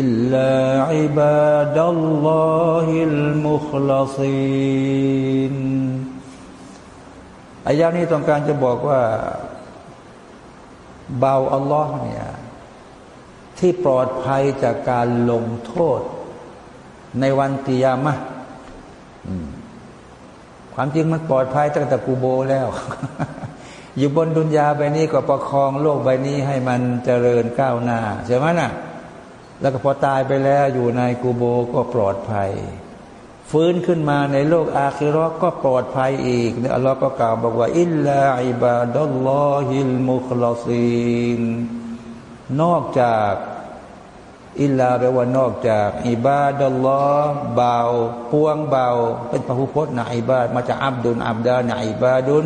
إلا عباد الله المخلصين อายานี้ต้องการจะบอกว่าเบาอัลลอฮ์เนี่ยที่ปลอดภัยจากการลงโทษ ในวันกิยามะความจริงมันปลอดภัยตั้งแต่กูโบแล้ว อยู่บนดุนยาใบนี้ก็ประคองโลกใบนี้ให้มันเจริญก้าวหน้าใช่ไหมนะ่ะ แล้วก็พอตายไปแล้วอยู่ในกูโบก็ปลอดภัย ฟื้นขึ้นมาในโลกอาคิรอก็ปลอดภัยอีกเนี่ยอัลลอฮ์ก็กล่าวบอกว่า อิลลาอิบาดัลลอฮิลมุคลาซีนนอกจากอิลลาแปลว่านอกจาก อิบาดัลลอฮ์เบาพวงเบา เป็นพหุพจน์นะอิบาดมาจากอับดุลอับดานะอิบาดุล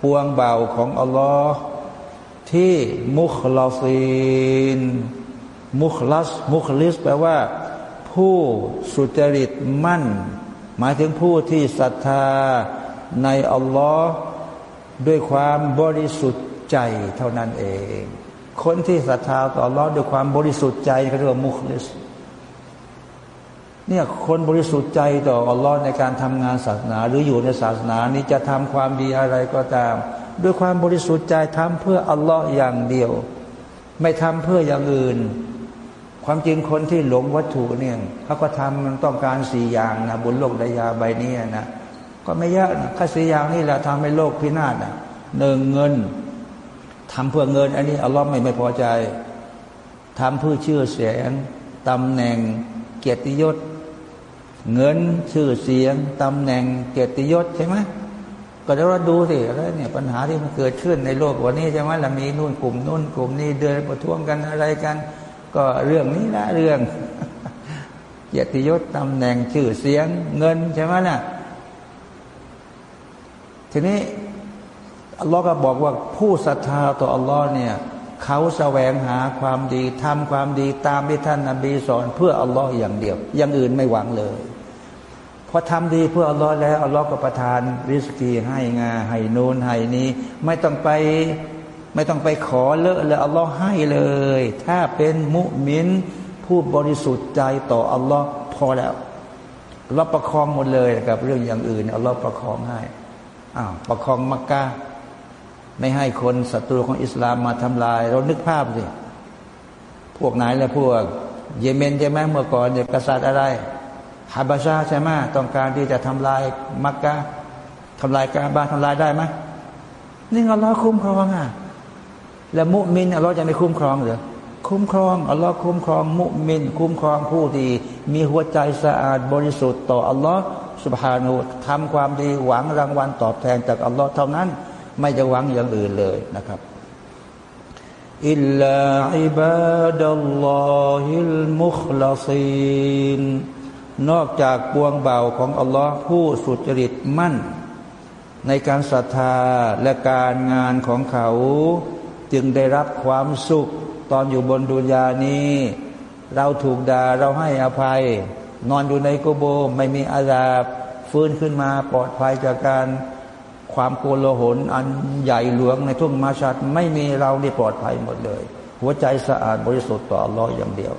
พวงเบาของอัลลอฮ์ที่มุคลาซีนมุคลัสมุคลิสแปลว่า ผู้สุจริตมั่น หมายถึงผู้ที่ศรัทธาในอัลลอฮ์ด้วยความบริสุทธิ์ใจเท่านั้นเอง คนที่ศรัทธาต่อรอดด้วยความบริสุทธิ์ใจเขาเรียกว่ามุคลิส เนี่ยคนบริสุทธิ์ใจต่ออัลลอฮ์ในการทำงานศาสนา หรืออยู่ในศาสนานี้จะทำความดีอะไรก็ตาม ด้วยความบริสุทธิ์ใจทำเพื่ออัลลอฮ์อย่างเดียว ไม่ทำเพื่ออย่างอื่น ความจริงคนที่หลงวัตถุเนี่ยเขาก็ทำมันต้องการสี่อย่างนะบนโลกดายาใบนี้นะก็ไม่ยากนะแค่สี่อย่างนี่แหละทำให้โลกพินาศนะหนึ่งเงินทำเพื่อเงิน อันนี้อัลลอฮ์ไม่ไม่พอใจทำเพื่อชื่อเสียงตำแหน่งเกียรติยศ เงินชื่อเสียงตำแหน่งเกียรติยศใช่ไหมก็เดี๋ยวเราดูสิแล้วเนี่ยปัญหาที่มันเกิดขึ้นในโลกวันนี้ใช่ไหมเรามีนู่นกลุ่มนู่นกลุ่มนี้เดินประท้วงกันอะไรกัน ก็เรื่องนี้นะเรื่องเกียรติยศตำแหน่งชื่อเสียงเงินใช่ไหมนะ่ะทีนี้อัลลอฮ์ก็บอกว่าผู้ศรัทธาต่ออัลลอฮ์เนี่ยเขาแสวงหาความดีทำความดีตามที่ท่านนบีสอนเพื่ออัลลอฮ์อย่างเดียว อย่างอื่นไม่หวังเลย พอทำดีเพื่ออัลลอฮ์แล้วอัลลอฮ์ก็ประทานริสกีให้งาให้นูนให้นี้ ไม่ต้องไปไม่ต้องไปขอเลอะเลยอัลลอฮ์ให้เลย ถ้าเป็นมุมินผู้บริสุทธิ์ใจต่ออัลลอฮ์พอแล้วเราประคองหมดเลยกับเรื่องอย่างอื่นอัลลอฮ์ประคองให้อ้าวประคองมักกะไม่ให้คนศัตรูของอิสลามมาทำลาย เรานึกภาพสิพวกไหนและพวก เยเมนใช่ไหมเมื่อก่อนเนี่ยกษัตริย์อะไร ฮาบาชาใช่ไหมต้องการที่จะทำลายมักกะทำลายกาบาทำลายได้ไหมนี่อัลลอฮ์คุ้มครองอะแล้วมุมินอัลลอฮ์จะไม่คุ้มครองหรือคุ้มครองอัลลอฮ์คุ้มครอง มุมิน คุ้มครองผู้ที่มีหัวใจสะอาดบริสุทธิ์ต่ออัลลอฮ์สุบฮานุทำความดีหวังรางวัลตอบแทนจากอัลลอฮ์เท่านั้น ไม่จะหวังอย่างอื่นเลยนะครับอิลลาอิบาดัลลอฮิลมุคลาซีน นอกจากปวงเบาของอัลลอฮ์ผู้สุจริตมั่น ในการศรัทธาและการงานของเขา จึงได้รับความสุข ตอนอยู่บนดุนยานี้ เราถูกด่าเราให้อภัย นอนอยู่ในโกโบไม่มีอาญาฟื้นขึ้นมาปลอดภัยจากการความโกลหลอันใหญ่หลวงในทุ่งมาชัดไม่มีเรานี่ปลอดภัยหมดเลย หัวใจสะอาดบริสุทธิ์ต่ออัลลอฮ์อย่างเดียว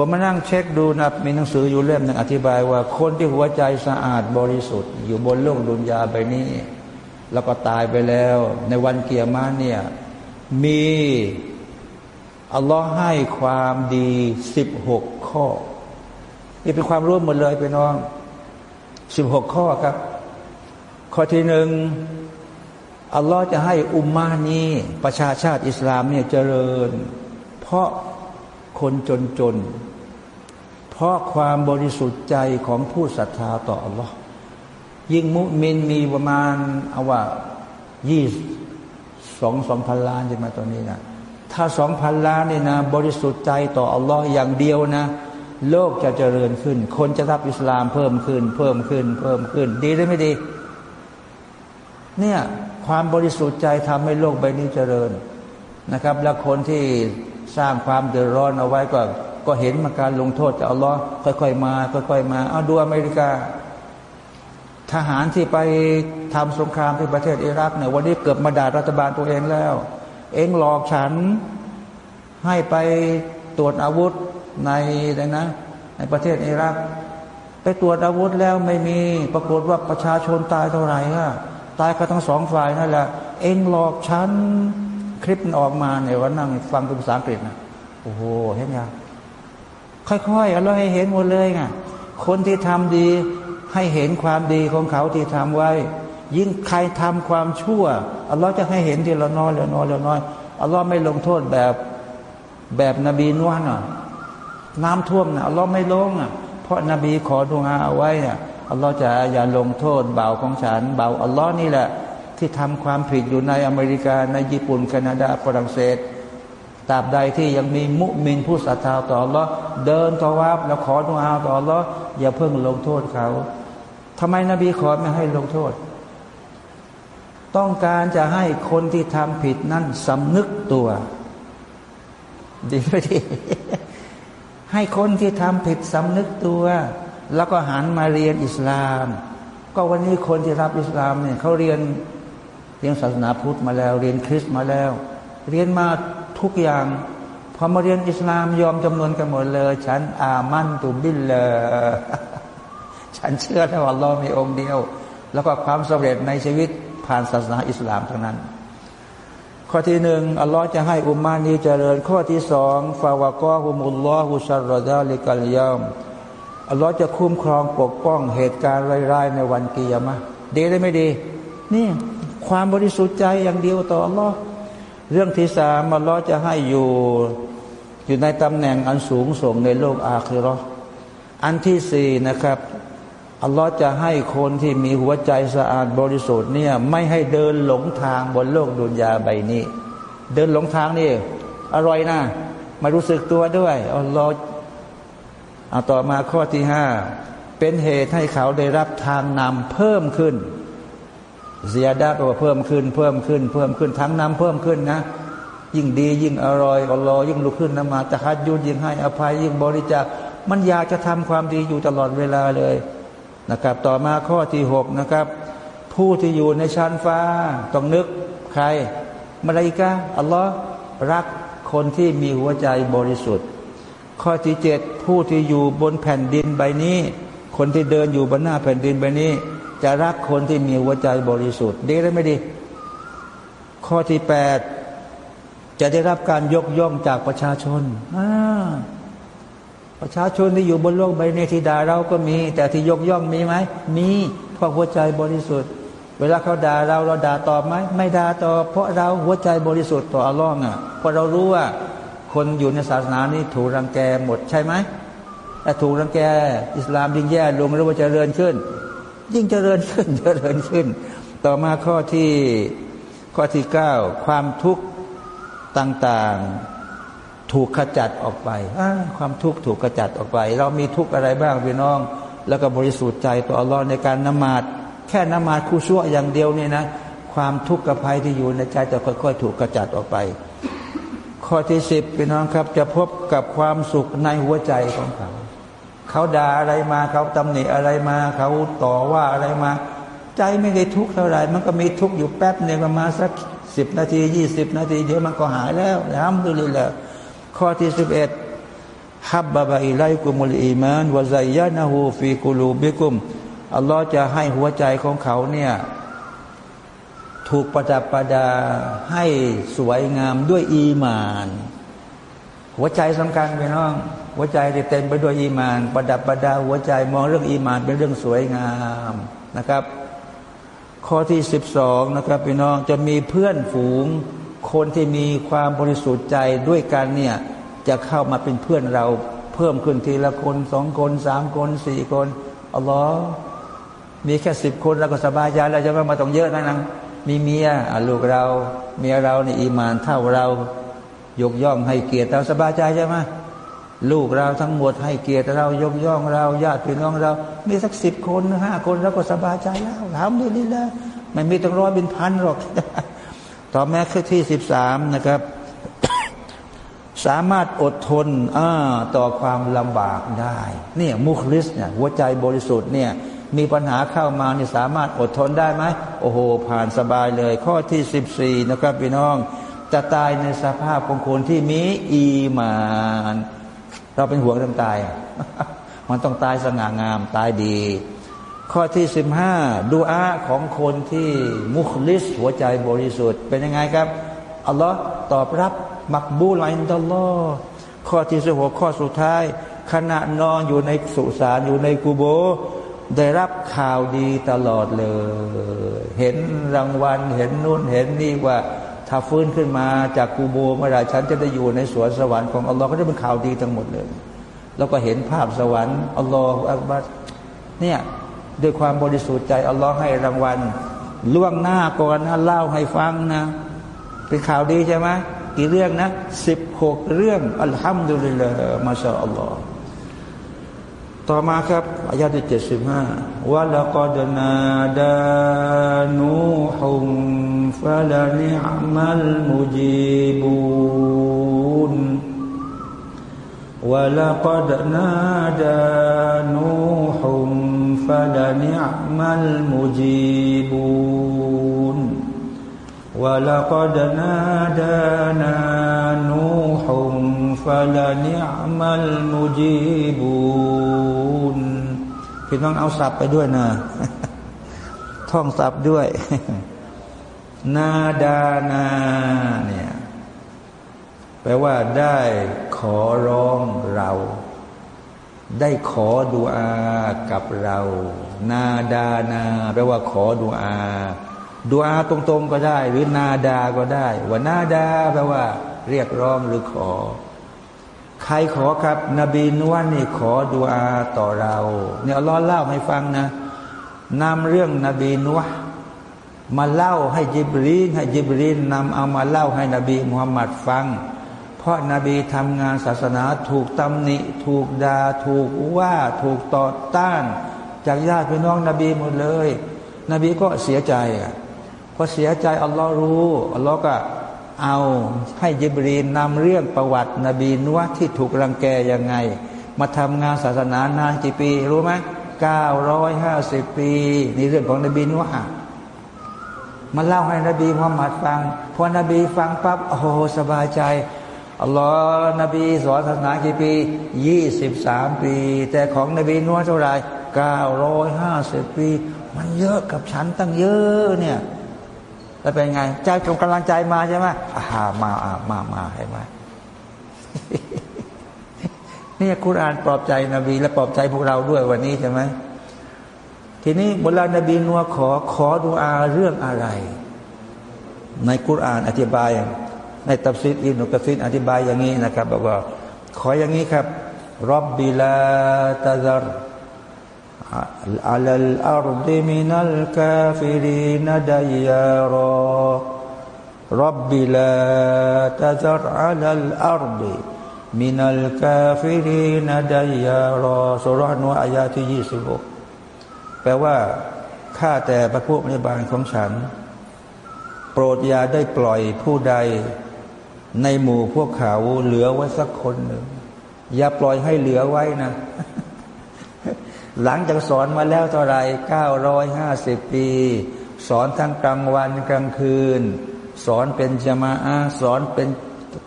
ผมมานั่งเช็คดูนะมีหนังสืออยู่เล่มหนึ่งอธิบายว่า คนที่หัวใจสะอาดบริสุทธิ์ อยู่บนโลกดุนยาใบนี้ แล้วก็ตายไปแล้ว ในวันเกียรมาเนี่ยมีอัลลอฮ์ให้ความดีสิบหกข้อ นี่เป็นความร่วมหมดเลยไปน้องสิบหกข้อครับ ข้อที่หนึ่งอัลลอฮ์จะให้อุมมานี้ ประชาชาติอิสลามเนี่ยเจริญ เพราะ คนจนจน เพราะความบริสุทธิ์ใจของผู้ศรัทธาต่ออัลลอฮ์ยิ่งมุมินมีประมาณเอาว่ายี่สองสองพันล้านใช่ไหมตอนนี้นะถ้าสองพันล้านนี่นะ บริสุทธิ์ใจต่ออัลลอฮ์อย่างเดียวนะ โลกจะเจริญขึ้น คนจะรับอิสลามเพิ่มขึ้น เพิ่มขึ้น เพิ่มขึ้น ดีหรือไม่ดี เนี่ยความบริสุทธิ์ใจทำให้โลกใบนี้เจริญนะครับ แล้วคนที่ สร้างความเดือดร้อนเอาไว้ก็ก็เห็นมาการลงโทษจากอัลลอฮ์ค่อยๆมาค่อยๆมาเอาดูอเมริกา ทหารที่ไปทำสงครามที่ประเทศอิรักเนี่ยวันนี้เกือบมาด่ารัฐบาลตัวเองแล้ว เองหลอกฉันให้ไปตรวจอาวุธในอะไรนะ ในประเทศอิรัก ไปตรวจอาวุธแล้วไม่มีปรากฏว่าประชาชนตายเท่าไหร่อะตายกันทั้งสองฝ่ายนั่นแหละ เองหลอกฉัน คลิปมันออกมาเนี่ยวันนั่งฟังเป็นภาษาอังกฤษนะโอ้โหเห็นยังค่อยๆเอาเราให้เห็นหมดเลยไงคนที่ทำดีให้เห็นความดีของเขาที่ทำไว้ ยิ่งใครทำความชั่วอัลลอฮ์จะให้เห็นทีละน้อยละน้อยละน้อยอัลลอฮ์ไม่ลงโทษแบบแบบนบีนวลน่ะน้ำท่วมนะอัลลอฮ์ไม่ลงอะ เพราะนบีขอดุอาเอาไว้อะอัลลอฮ์จะอย่าลงโทษเบาของฉันเบาอัลลอฮ์นี่แหละ ที่ทำความผิดอยู่ในอเมริกาในญี่ปุ่น แคนาดาฝรั่งเศสตราบใดที่ยังมีมุมินผู้ศรัทธาต่ออัลลอฮ์เดินตอวับแล้วขอดุอาต่ออัลลอย่าเพิ่งลงโทษเขาทำไมนบีขอไม่ให้ลงโทษ ต้องการจะให้คนที่ทำผิดนั้นสำนึกตัว ดีไม่ดี ให้คนที่ทำผิดสำนึกตัว แล้วก็หันมาเรียนอิสลาม ก็วันนี้คนที่รับอิสลามเนี่ยเขาเรียน เรียนศาสนาพุทธมาแล้ว เรียนคริสต์มาแล้ว เรียนมาทุกอย่างพอมาเรียนอิสลามยอมจำนวนกันหมดเลย ฉัน آمنت بالله ฉันเชื่อว่าอัลลอฮ์มีองค์เดียว แล้วก็ความสำเร็จในชีวิตผ่านศาสนาอิสลามทั้งนั้น ข้อที่หนึ่งอัลลอฮ์จะให้อุมมานี้เจริญ ข้อที่สองفوقاهم الله شر ذلك اليومอัลลอฮ์จะคุ้มครองปกป้องเหตุการณ์ร้ายๆในวันกิยามะดีได้ไม่ดี นี่ ความบริสุทธิ์ใจอย่างเดียวต่ออัลลอฮ์เรื่องที่สามอัลลอฮ์จะให้อยู่อยู่ในตำแหน่งอันสูงส่งในโลกอาคิรออันที่สี่นะครับอัลลอฮ์จะให้คนที่มีหัวใจสะอาดบริสุทธิ์เนี่ยไม่ให้เดินหลงทางบนโลกดุนยาใบนี้ เดินหลงทางนี่อร่อยนะมารู้สึกตัวด้วยอัลลอฮ์เอาต่อมาข้อที่ห้าเป็นเหตุให้เขาได้รับทางนำเพิ่มขึ้น เสียดาตัวเพิ่มขึ้น เพิ่มขึ้น เพิ่มขึ้นทั้งน้ำเพิ่มขึ้นนะ ยิ่งดียิ่งอร่อยอัลลอฮ์ยิ่งลุกขึ้นนมาตะฮัดยุดยิ่งให้อภัยยิ่งบริจาคมันอยากจะทำความดีอยู่ตลอดเวลาเลยนะครับ ต่อมาข้อที่หกนะครับ ผู้ที่อยู่ในชั้นฟ้าต้องนึกใครมาลายกาอัลลอฮ์รักคนที่มีหัวใจบริสุทธิ์ ข้อที่เจ็ดผู้ที่อยู่บนแผ่นดินใบนี้ คนที่เดินอยู่บนหน้าแผ่นดินใบนี้ จะรักคนที่มีหัวใจบริสุทธิ์ ดีหรือไม่ดี ข้อที่แปดจะได้รับการยกย่องจากประชาชนประชาชนที่อยู่บนโลกใบนี้ที่ด่าเราก็มี แต่ที่ยกย่องมีไหมมีเพราะหัวใจบริสุทธิ์ เวลาเขาด่าเราเราด่าตอบไหมไม่ด่าตอบเพราะเราหัวใจบริสุทธิ์ต่ออัลลอฮ์อะเพราะเรารู้ว่า คนอยู่ในศาสนานี้ถูกรังแกหมดใช่ไหมถ้าถูกรังแก อิสลามยิ่งแย่ลงหรือว่าจะเริญขึ้น ยิ่งเจริญขึ้นเจริญขึ้น ต่อมาข้อที่ข้อที่เก้าความทุกข์ต่างๆถูกขจัดออกไปความทุกข์ถูกขจัดออกไป เรามีทุกข์อะไรบ้างพี่น้อง แล้วก็บริสุทธิ์ใจต่ออัลลอฮ์ในการนมาดแค่นมาดคู่ชั่วอย่างเดียวเนี่ยนะ ความทุกข์กับภัยที่อยู่ในใจจะค่อยๆ ถูกขจัดออกไป ข้อที่สิบพี่น้องครับจะพบกับความสุขในหัวใจของเขา เขาด่าอะไรมาเขาตำหนิอะไรมา เขาต่อว่าอะไรมา ใจไม่ได้ทุกข์เท่าไหร่มันก็มีทุกข์อยู่แป๊บหนึ่งประมาณสักสิบนาทียี่สิบนาทีเดี๋ยวมันก็หายแล้วนะมดูเลยแหละข้อที่สิบเอ็ดحبب إليكم الإيمان وزينه في قلوبكم อัลลอฮ์จะให้หัวใจของเขาเนี่ยถูกประดับประดาให้สวยงามด้วยอีมาน หัวใจสำคัญไปน้อง หัวใจเต็มไปด้วยอีมาน ประดับประดาหัวใจมองเรื่องอีมานเป็นเรื่องสวยงามนะครับ ข้อที่สิบสองนะครับพี่น้องจะมีเพื่อนฝูง คนที่มีความบริสุทธิ์ใจด้วยกันเนี่ยจะเข้ามาเป็นเพื่อนเราเพิ่มขึ้นทีละคนสองคนสามคนสี่คนอัลลอฮ์มีแค่สิบคนเราก็สบายใจแล้วจะไม่มาต้องเยอะนะนังมีเมียลูกเรา เมียเราในอีมานเท่าเรา ยกย่องให้เกียรติเราสบายใจใช่ไหมลูกเราทั้งหมดให้เกียรติเรายกย่องเราญาติพี่น้องเรา มีสักสิบคนห้าคนเราก็สบายใจแล้วทำดีนี่แหละไม่มีต้องร้อยเป็นพันหรอก ต่อแม้ข้อที่สิบสามนะครับ สามารถอดทนต่อความลำบากได้ เนี่ยมุคลิสเนี่ยหัวใจบริสุทธิ์เนี่ยมีปัญหาเข้ามานี่สามารถอดทนได้ไหมโอ้โห ผ่านสบายเลย ข้อที่สิบสี่นะครับพี่น้อง จะตายในสภาพของคนที่มีอีมาน เราเป็นห่วงเรื่องตาย มันต้องตายสง่างามตายดี ข้อที่สิบห้าดูอาของคนที่มุคลิสหัวใจบริสุทธิ์ เป็นยังไงครับอัลลอฮ์ตอบรับมักบูลอินตัลลอข้อที่สิบหกข้อสุดท้าย ขณะนอนอยู่ในสุสานอยู่ในกูโบ ได้รับข่าวดีตลอดเลย เห็นรางวัลเห็นนู่นเห็นนี่ว่า ถ้าฟื้นขึ้นมาจากกูโบเมื่อไรฉันจะได้อยู่ในสวนสวรรค์ของอัลลอฮ์ก็จะเป็นข่าวดีทั้งหมดเลย แล้วก็เห็นภาพสวรรค์อัลลอฮ์อักบัดเนี่ยด้วยความบริสุทธิ์ใจอัลลอฮ์ให้รางวัล ล่วงหน้าก่อนนะเล่าให้ฟังนะ เป็นข่าวดีใช่ไหมกี่เรื่องนะสิบหกเรื่องอัลฮัมดุลิลลาห์มาชาอัลลอฮ์ ต่อมาครับอายาที่เจ็ดสิบห้าวะละกอดนาดานูฮุมฟะลานิอัมัลมุจีบูนวะละกอดนาดานูฮุมฟะลานิอัมัลมุจีบูนวะละกอดนาดานานูฮุ فلنعم المجيبون พี่น้องเอาสับไปด้วยนะ ท่องสับด้วย นาดานาเนี่ยแปลว่าได้ขอร้องเรา ได้ขอดูอากับเรา นาดานาแปลว่าขอดูอาดูอาตรงๆก็ได้ หรือนาดาก็ได้ ว่านาดาแปลว่า เรียกร้องหรือขอ ใครขอครับนบีนวลนี่ขอดูอาต่อเรา เนี่ยอัลลอฮ์เล่าให้ฟังนะนำเรื่องนบีนวมาเล่าให้จิบรีนให้จิบรีนนำเอามาเล่าให้นบีมุฮัมมัดฟัง เพราะนาบีทำงานศาสนาถูกตำหนิ ถูกดา่าถูกว่าถูกต่อต้าน จากญาติพี่น้องนบีหมดเลย นบีก็เสียใจอะพอเสียใจอัลลอฮ์รู้อัลลอฮ์ก็ เอาให้ยิบรีนนำเรื่องประวัตินบีนัวที่ถูกรังแกยังไง มาทำงานศาสนานานกี่ปี รู้ไหมเก้าร้อยห้าสิบปีนี่เรื่องของนบีนัวมาเล่าให้นบีมุฮัมมัดฟังพอนบีฟังปั๊บโอ้โหสบายใจอัลลอฮ์นบีสอนศาสนากี่ปียี่สิบสามปี แต่ของนบีนัวเท่าไหรเก้าร้อยห้าสิบปี มันเยอะกับฉันตั้งเยอะเนี่ย แล้วเป็นไงใจกำลังใจมาใช่ไหมอ่ามาอามามาให้มนี่คุรานปลอบใจนบี และปลอบใจพวกเราด้วยวันนี้ใช่ไหมทีนี้บุลานบีนัวขอขอดูอาเรื่องอะไร ในคุรานอธิบาย ในตับซิดอินุกซิดอธิบายอย่างนี้นะครับบอกว่า ขออย่างนี้ครับรับบิลาตาซาร على الأرض من الكافرين ديارا رب لا تذر على الأرض من الكافرين ديارا สุรานวอายาที่ยี่สิบหกแปลว่าข้าแต่พระผู้ในบานของฉัน โปรดอย่าได้ปล่อยผู้ใด ในหมู่พวกเขาเหลือไว้สักคนหนึ่ง อย่าปล่อยให้เหลือไว้นะ หลังจากสอนมาแล้วเท่าไรเก้าร้อยห้าสิบปี สอนทั้งกลางวันกลางคืน สอนเป็นจมาอาสอนเป็น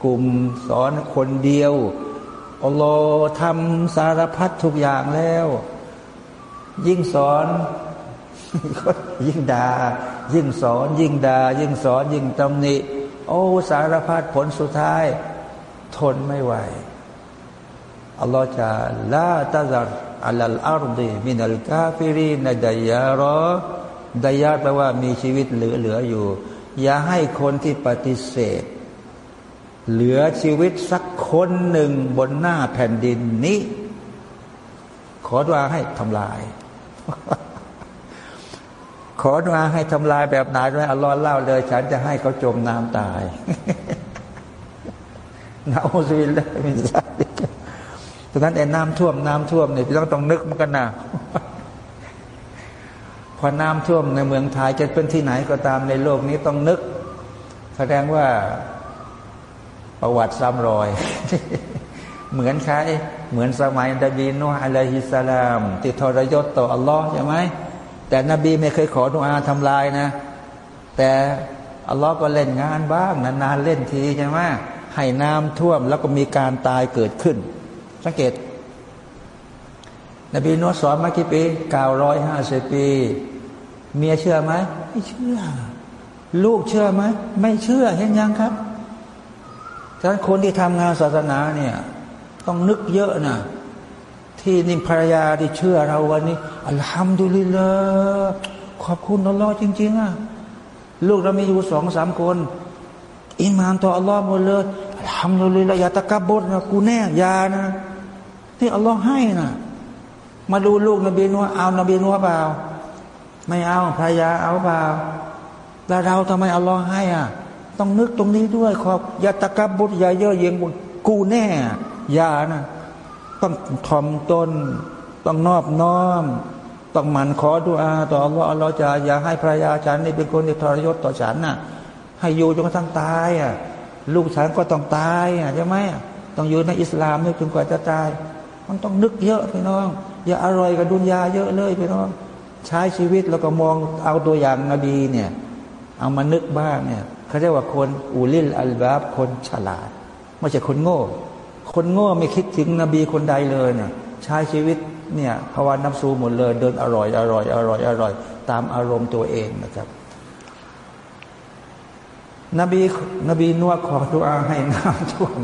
กลุ่ม สอนคนเดียวอัลลอฮ์ทำสารพัดทุกอย่างแล้ว ยิ่งสอนยิ่งดา่ายิ่งสอน ยิ่งดา่ายิ่งสอน ยิ่งตำหนิ โอ้สารพัดผลสุดท้าย ทนไม่ไหวอัลลอฮ์จะละตาซัร อัลลอารดีมินัลกาฟิรีนดายารอดายาแปลว่ามีชีวิตเหลือเหลืออยู่ อย่าให้คนที่ปฏิเสธ เหลือชีวิตสักคนหนึ่งบนหน้าแผ่นดินนี้ ขอดุอาให้ทำลาย ขอดุอาให้ทำลายแบบไหนด้วยอัลลอฮ์เล่าเลย ฉันจะให้เขาจมน้ำตายนาอุบิลลามินซาลิ ดังนั้นไอ้น้ำท่วมน้ำท่วมเนี่ยพี่ต้องต้องนึกมันกันนะพอน้ำท่วมในเมืองไทยจะเป็นที่ไหนก็ตามในโลกนี้ต้องนึก แสดงว่าประวัติซ้ำรอย เหมือนใครเหมือนสมัยนบีนูอะลัยฮิสสลาม ติดทรยศต่ออัลลอฮ์ใช่ไหมแต่นบีไม่เคยขอดุอาทำลายนะ แต่อัลลอฮ์ก็เล่นงานบ้างนานๆเล่นทีใช่ไหมให้น้ำท่วมแล้วก็มีการตายเกิดขึ้น สังเกต นบีนุสอนมากี่ปีเก้าร้อยห้าสิบปี เมียเชื่อไหมไม่เชื่อ ลูกเชื่อไหมไม่เชื่อเห็นยังครับฉะนั้นคนที่ทำงานศาสนาเนี่ยต้องนึกเยอะนะที่นิภรรยาที่เชื่อเราวันนี้อัลฮัมดุลิลลาห์ขอบคุณอัลลอฮ์จริง ๆอะลูกเรามีอยู่สองสามคน อิมานต่ออัลลอฮ์หมดเลยทำเลยละอย่าตะกับดนะกูแน่ยานะ ที่อัลลอฮ์ให้นะมาดูลูกนบีนัวเอานบีนัวเปล่า ไม่เอาภรรยาเอาเปล่า แล้วเราทำไมอัลลอฮ์ให้อะ ต้องนึกตรงนี้ด้วยขอบอย่าตะกบดอย่าเย่อเยียงกูแน่ยานะต้องทอมตน ต้องนอบน้อม ต้องหมั่นขอดุอาต่ออัลลอฮ์อัลลอฮ์จะอย่าให้ภรรยาฉันนี่เป็นคนที่ทรยศต่อฉันน่ะ ให้อยู่จนกระทั่งตายอะ ลูกฉันก็ต้องตายอะใช่ไหมต้องอยู่ในอิสลามนี่จนกว่าจะตาย มันต้องนึกเยอะพี่น้อง อย่าอร่อยกับดุนยาเยอะเลยพี่น้อง ใช้ชีวิตแล้วก็มองเอาตัวอย่างนบีเนี่ย เอามานึกบ้างเนี่ยเขาเรียกว่าคนอูลิลอัลบาบคนฉลาด ไม่ใช่คนโง่ คนโง่ไม่คิดถึงนบีคนใดเลยเนี่ยใช้ชีวิตเนี่ยภาวนาสูหมดเลย เดินอร่อย อร่อย อร่อย อร่อย ตามอารมณ์ตัวเองนะครับ นบีนบีนวดขอดุอาให้น้ำท่วม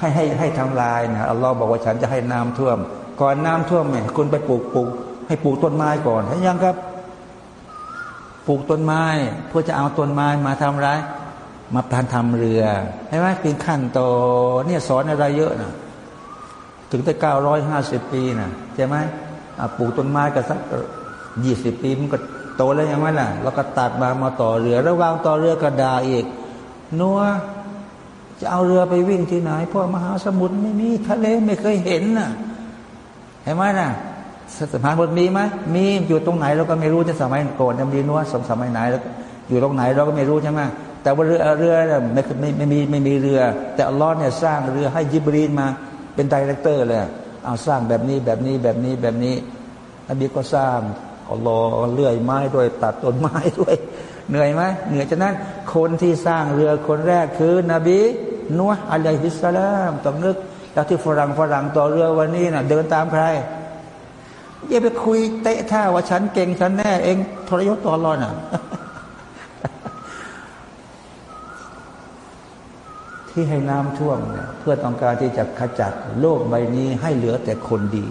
ให้ให้ให้ทำลายนะอัลลอฮ์บอกว่าฉันจะให้น้ำท่วม ก่อนน้ำท่วมเนี่ยคุณไปปลูกปลูก ให้ปลูกต้นไม้ก่อนเห็นยังครับ ปลูกต้นไม้ เพื่อจะเอาต้นไม้มาทำไรมาพันทำเรือใช่ไหมเป็นขั้นโตเนี่ยสอนอะไรเยอะนะถึงแต่เก้าร้อยห้าสิบปีนะใช่ไหมปลูกต้นไม้กันสักยี่สิบปีมันก็โตแล้วยังไงล่ะ แล้วก็ตัดมามาต่อเรือ ระหว่างต่อเรือกระดาอีกนัว จะเอาเรือไปวิ่งที่ไหนเพราะมหาสมุทรไม่มีทะเลไม่เคยเห็นน่ะเห็นไหมน่ะสมานบทมีไหมมีอยู่ตรงไหนเราก็ไม่รู้จะสมัยก่อนจะมีนัวสมสมัยไหนแล้วอยู่ตรงไหนเราก็ไม่รู้ใช่ไหมแต่ว่าเรือเรือไม่ไม่ไม่มีไม่มีเรือ แต่อัลลอฮ์เนี่ยสร้างเรือให้ยิบรีลมาเป็น director เลยเอาสร้างแบบนี้แบบนี้แบบนี้แบบนี้นบีก็สร้างอัลลอฮ์เลื่อยไม้ด้วยตัดต้นไม้ด้วย เหนื่อยไหมเหนื่อยฉะนั้นคนที่สร้างเรือคนแรกคือนบี นัว عليه السلام ต้องนึกแล้วที่ฝรั่งฝรั่งต่อเรือวันนี้น่ะ เดินตามใครอย่าไปคุยเตะท่าว่าฉันเก่งฉันแน่เองทรยศต่อรอน่ะ ที่ให้น้ำท่วมเนี่ยเพื่อต้องการที่จะขจัดโลกใบนี้ให้เหลือแต่คนดี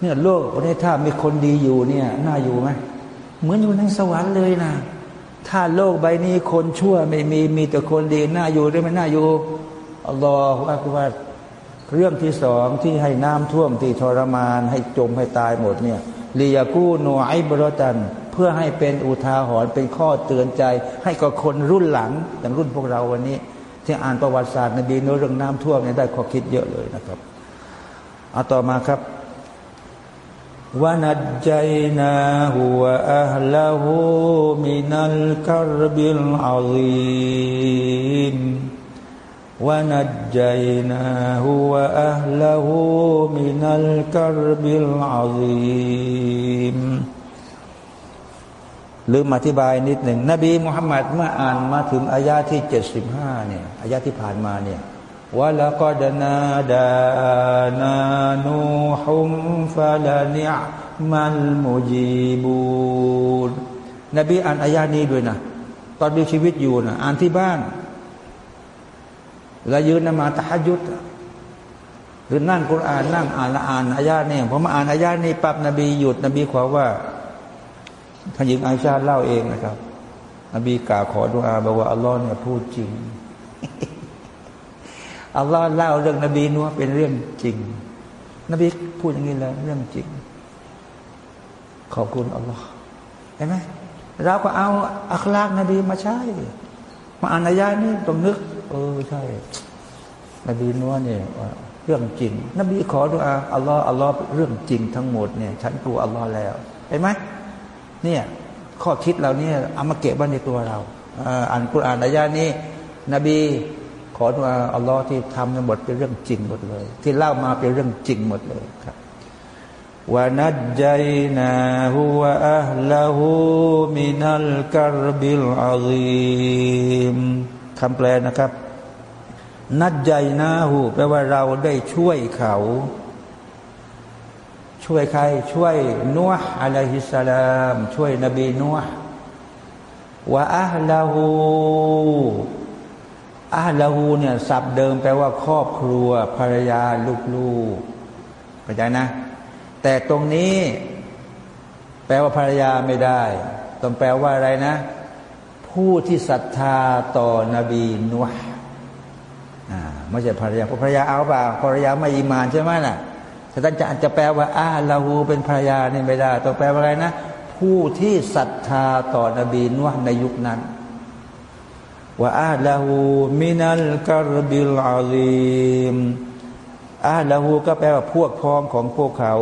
เนี่ยโลกวันนี้ถ้ามีคนดีอยู่เนี่ย น่าอยู่ไหมเหมือนอยู่ในสวรรค์เลยนะ ถ้าโลกใบนี้คนชั่วไม่มีมีแต่คนดีน่าอยู่ได้ไหมน่าอยู่อัลลอฮฺว่าคือว่าเรื่องที่สองที่ให้น้ำท่วมที่ทรมาน ให้จมให้ตายหมดเนี่ยลียากู้โนไอบรตัน เพื่อให้เป็นอุทาหรณ์เป็นข้อเตือนใจ ให้กับคนรุ่นหลังอย่างรุ่นพวกเราวันนี้ ที่อ่านประวัติศาสตร์นบีนเรื่องน้ำท่วมเนี่ยได้ข้อคิดเยอะเลยนะครับเอาต่อมาครับ วนัจใจนาหัวอัลลาหูมินัลกรบิลอาลีม ونجيناه وأهله من الكرب العظيم ลืมอธิบายนิดหนึ่งนบีมุฮัมมัดเมื่ออ่านมาถึงอายาที่เจ็ดสิบห้าเนี่ยอายาที่ผ่านมาเนี่ย วะละกอดนาดานานูฮุมฟะลานิอมัลมุจีบูนนบีอ่านอายานี้ด้วยนะ ตอนมีชีวิตอยู่นะอ่านที่บ้าน แล้วยืนนมาตะฮัยุดหรือนั่งกุรอานนั่งอ่านละอ่านอายาเนี่ยพอมาอ่านอายานี้ปั๊บนบีหยุด นบีขอว่าท่านหญิงอาชาเล่าเองนะครับ นบีกล่าวขอดุอาบอกว่าอัลลอฮ์เนี่ยพูดจริง อัลลอฮ์เล่าเรื่องนบีนัวเป็นเรื่องจริง นบีพูดอย่างนี้แล้ว เรื่องจริง ขอบคุณอัลลอฮ์เห็นไหมเราก็เอาอัคลากนบีมาใช้ มาอ่านอายานี้ต้องนึก เออใช่ นบีนัวเนี่ยเรื่องจริง นบีขอดูอาอัลลอฮ์อัลลอฮ์เรื่องจริงทั้งหมดเนี่ย ฉันกลัวอัลลอฮ์แล้วเห็นไหมเนี่ยข้อคิดเราเนี่ยเอามาเก็บไว้ในตัวเราอ่านกุรอานอายานี้นบี ขอนว่าอัลลอฮ์ที่ทำในบทเป็นเรื่องจริงหมดเลย ที่เล่ามาเป็นเรื่องจริงหมดเลยครับวานัจใยนาหัวอัลาหูมินัลกรบิลอาลีมคำแปลนะครับ นัดใจนาหูแปลว่าเราได้ช่วยเขา ช่วยใคร ช่วยนัวอะลัยฮิสสลาม ช่วยนบีนัวว่าอัลาหู อัลลาหูเนี่ยศัพท์เดิมแปลว่าครอบครัว ภรรยาลูกๆเข้าใจนะ แต่ตรงนี้ แปลว่าภรรยาไม่ได้ ต้องแปลว่าอะไรนะ ผู้ที่ศรัทธาต่อนบีนุฮอ่าไม่ใช่ภรรยาเพราะภรรยาเอาเปล่าภรรยาไม่อิมานใช่ไหมน่ะแต่ท่านจะอาจจะแปลว่าอาลาหูเป็นภรรยานี่ไม่ได้ ต้องแปลว่าอะไรนะ ผู้ที่ศรัทธาต่อนบีนุฮในยุคนั้น ว่าอาลาหูมินัลกรบิลอาลีมอาลาหูก็แปลว่าพวกพ้องของพวกเขา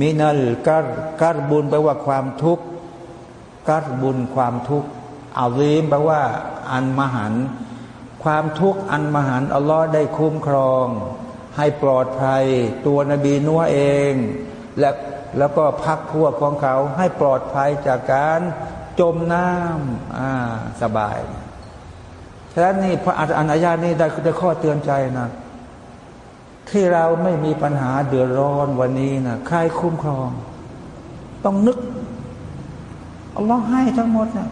มินัลกัรกัรบุญแปลว่าความทุกข์กัรบุญความทุกข์อาลีมแปลว่าอันมหัน ความทุกข์อันมหันอัลลอฮ์ได้คุ้มครอง ให้ปลอดภัย ตัวนบีนัวเอง และแล้วก็พักพวกของเขาให้ปลอดภัยจากการจมน้ำอ่าสบายะนั้นนี่พระอันอายานี้ได้ได้ข้อเตือนใจนะ ที่เราไม่มีปัญหาเดือดร้อนวันนี้นะใครคุ้มครอง ต้องนึกอัลลอฮ์ให้ทั้งหมดนะ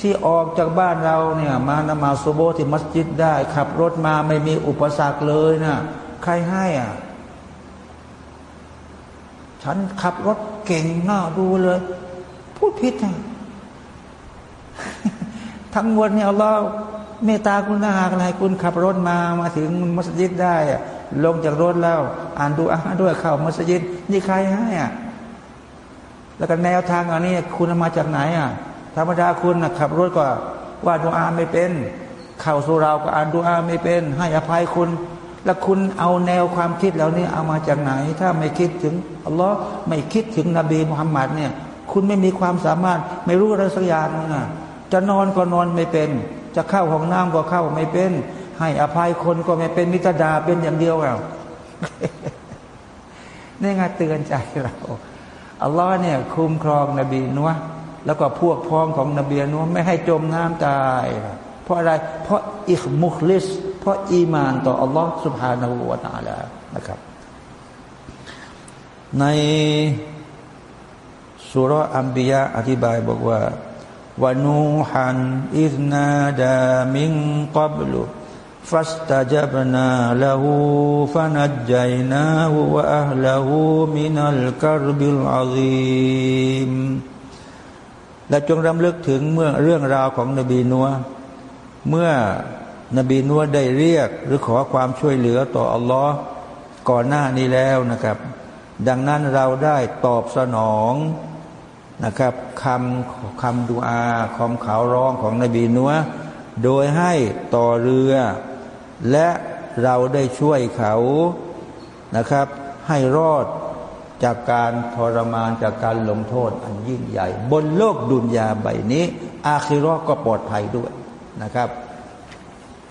ที่ออกจากบ้านเราเนี่ยมานมาสุโบที่มัสยิดได้ ขับรถมาไม่มีอุปสรรคเลยนะใครให้อะ ฉันขับรถเก่งน่าดูเลย พูดผิดนะทั้งหมดเนี่ยอัลลอฮ์ เมตตาคุณนาอะไรคุณขับรถมามาถึงมัสยิดได้อะลงจากรถแล้ว อ่านดูอาด้วยเข้ามัสยิดนี่ใครให้อะแล้วก็แนวทางอันนี้คุณมาจากไหนอะธรรมดาคุณนะขับรถก็ว่าดูอาไม่เป็น เข้าสู่เราก็อ่านดูอาไม่เป็น ให้อภัยคุณ แล้วคุณเอาแนวความคิดเหล่านี้เอามาจากไหน ถ้าไม่คิดถึงอัลลอฮ์ไม่คิดถึงนบีมุฮัมมัดเนี่ย คุณไม่มีความสามารถไม่รู้อะไรสักอย่างนะจะนอนก็นอนไม่เป็น จะเข้าห้องน้ำก็เข้าไม่เป็น ให้อภัยคนก็ไม่เป็นมิตรดาเป็นอย่างเดียวเรานี่ไงเตือนใจเราอัลลอฮ์เนี่ยคุ้มครองนบีนัวแล้วก็พวกพ้องของนบีนัวไม่ให้จมน้ำตาย เพราะอะไรเพราะอิคมุคลิส เพราะอีมานต่ออัลลอฮ์สุบฮานาหูวาตาลานะครับ ในสุรอัมบิยะอธิบายบอกว่า วนูฮันอิสนาดามิงกับลุ فاستجبنا له فنجيناه وأهله من الكرب العظيم และจงรำลึกถึงเมื่อเรื่องราวของนบีนัวเมื่อนบีนัวได้เรียกหรือขอความช่วยเหลือต่ออัลลอฮ์ก่อนหน้านี้แล้วนะครับ ดังนั้นเราได้ตอบสนอง นะครับคำคำดูอาคำขาวร้องของนบีนัวโดยให้ต่อเรือ และเราได้ช่วยเขานะครับ ให้รอดจากการทรมานจากการลงโทษอันยิ่งใหญ่ บนโลกดุนยาใบนี้ อาคิรอก็ปลอดภัยด้วยนะครับ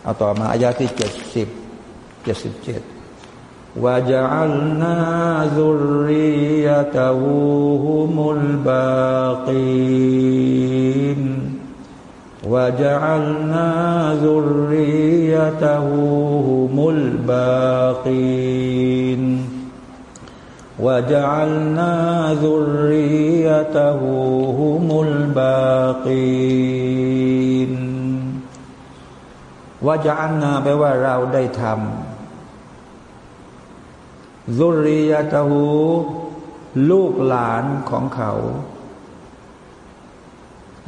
เอาต่อมาอายาที่เจ็ดสิบเจ็ดสิบเจ็ด ว่าจะอัลนาซุริยะตะฮูฮุมุลบากีน وجعلنا ذريته هم الباقين وجعلنا ذريته هم الباقين وجعلنا แปลว่าเราได้ทำ ซุริยะตะหูลูกหลานของเขา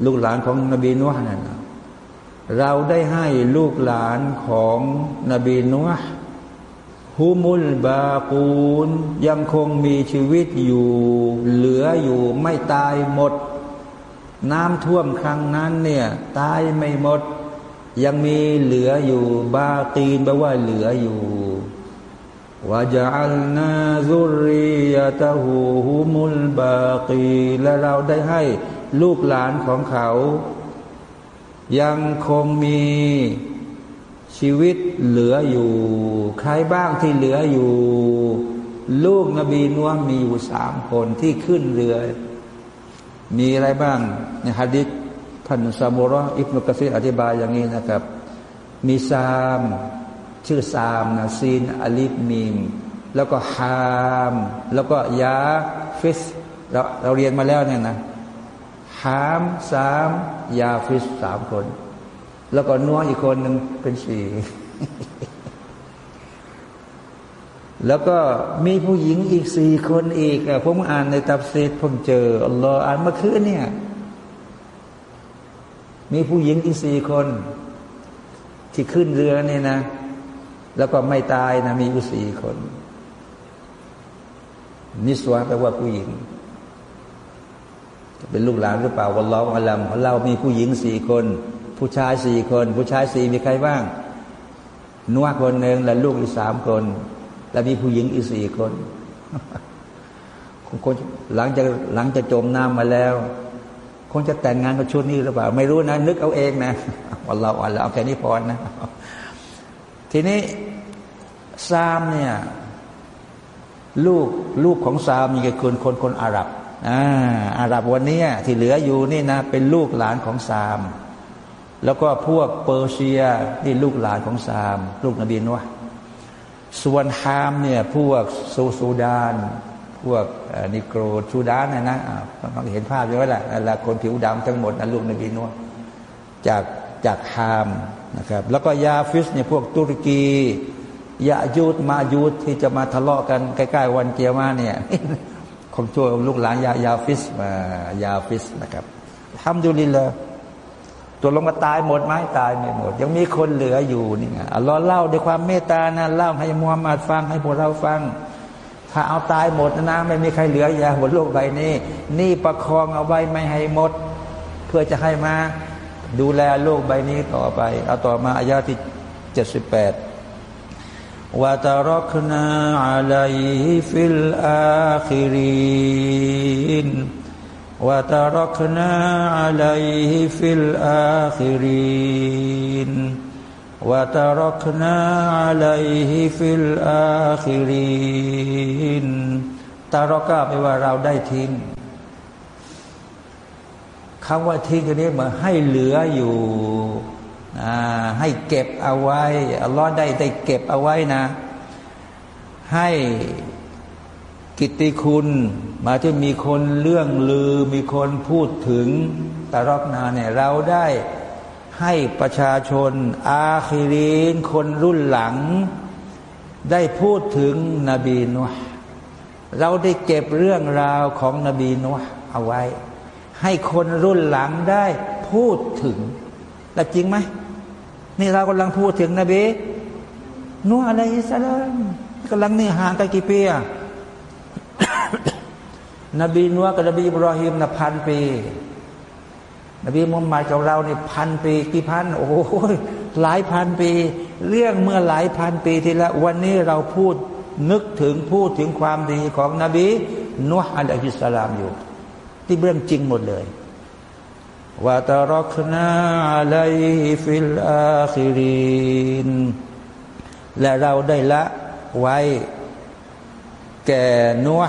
ลูกหลานของนบีนุฮ์นั่นเราได้ให้ลูกหลานของนบีนุฮ์ฮุมุลบาปูนยังคงมีชีวิตอยู่ เหลืออยู่ไม่ตายหมด น้ำท่วมครั้งนั้นเนี่ยตายไม่หมด ยังมีเหลืออยู่บาตีนแปลว่าเหลืออยู่ วาจัลนาซุริยะตะหูฮุมุลบากีและเราได้ให้ลูกหลานของเขา ยังคงมีชีวิตเหลืออยู่ ใครบ้างที่เหลืออยู่ ลูกนบีนวมีอยู่สามคนที่ขึ้นเรือ มีอะไรบ้างในฮะดิษท่านซามูรออิบนุกะซีอธิบายอย่างนี้นะครับ มีซาม ชื่อซามนะซีนอลิฟมีมแล้วก็ฮาม แล้วก็ยาฟิสเราเราเรียนมาแล้วเนี่ยนะฮามสามยาฟิสสามคน แล้วก็นัวอีกคนหนึ่งเป็นสี่แล้วก็มีผู้หญิงอีกสี่คนอีกผมอ่านในตัฟซีรผมเจออัลลอฮ์อ่านเมื่อคืนเนี่ย มีผู้หญิงอีกสี่คน ที่ขึ้นเรือเนี่ยนะ แล้วก็ไม่ตายนะมีอยู่สี่คน นิสวาแปลว่าผู้หญิงจะเป็นลูกหลานหรือเปล่าวันล้อมอัลลัมของเรามีผู้หญิงสี่คน ผู้ชายสี่คน ผู้ชายสี่มีใครบ้างนัวคนหนึ่งและลูกอีกสามคน แล้วมีผู้หญิงอีกสี่คนคงหลังจากหลังจากจมน้ำมาแล้ว คงจะแต่งงานกับชุดนี้หรือเปล่า ไม่รู้นะ นึกเอาเองนะวันเราอ่านแล้วเอาแค่นี้พอนะ ทีนี้ซามเนี่ยลูกลูกของซามมีกี่คนคนคนอาหรับอ่าอาหรับวันนี้ที่เหลืออยู่นี่นะเป็นลูกหลานของซาม แล้วก็พวกเปอร์เซียนี่ลูกหลานของซาม ลูกนบีนุ่ส่วนฮามเนี่ยพวกซูซูดาน พวกนิโกรซูดานนะนะมันเห็นภาพเยอะแหละแล้วคนผิวดำทั้งหมดนะลูกนบีนัวจากจากฮาม นะครับแล้วก็ยาฟิสเนี่ยพวกตุรกียายูดมายูดที่จะมาทะเลาะกันใกล้ๆวันเกียร์มาเนี่ยคงช่วยลูกหลานยายาฟิสมายาฟิสนะครับทำดูลิละตัวลงมาตายหมดไหมตายไม่หมด ยังมีคนเหลืออยู่นี่ไงอัลลอฮ์เล่าด้วยความเมตตานะเล่าให้มุฮัมมัดฟังให้พวกเราฟัง ถ้าเอาตายหมดนะไม่มีใครเหลืออย่าบนโลกใบนี้ นี่ประคองเอาไว้ไม่ให้หมด เพื่อจะให้มา ดูแลโลกใบนี้ต่อไป เอาต่อมาอายาที่ 78วาตารักนาอะลัยฟิลอาคิรินวาตารักนาอะลัยฟิลอาคิรินวาตารักนาอะลัยฟิลอาคิรินตารกะแปลว่าเราได้ทิ้ง คำว่าทิ้งตัวนี้มาให้เหลืออยู่ให้เก็บเอาไว้อัลลอฮ์ได้ได้เก็บเอาไว้นะ ให้กิตติคุณ มาที่มีคนเรื่องลือ มีคนพูดถึงตารอกนาเนี่ยเราได้ให้ประชาชน อาคิรีน คนรุ่นหลัง ได้พูดถึงนบีนุเราได้เก็บเรื่องราวของนบีนุเอาไว้ ให้คนรุ่นหลังได้พูดถึงแต่จริงไหม นี่เรากำลังพูดถึงนบีนัวอะลัยฮิสลามกำลังนี่ห่างกันกี่ปีอะนบีนัวกับนบีอิบรอฮิมนะพันปี นบีมุฮัมมัดของเราเนี่ยพันปีกี่พันโอ้โหหลายพันปี เรื่องเมื่อหลายพันปีที่แล้ววันนี้เราพูดนึกถึงพูดถึงความดีของนบีนัวอัลลอฮิสลามอยู่ ที่เรื่องจริงหมดเลยวาตารกนาอะลัยฟิลอาคิรินและเราได้ละไว้ แก่นัว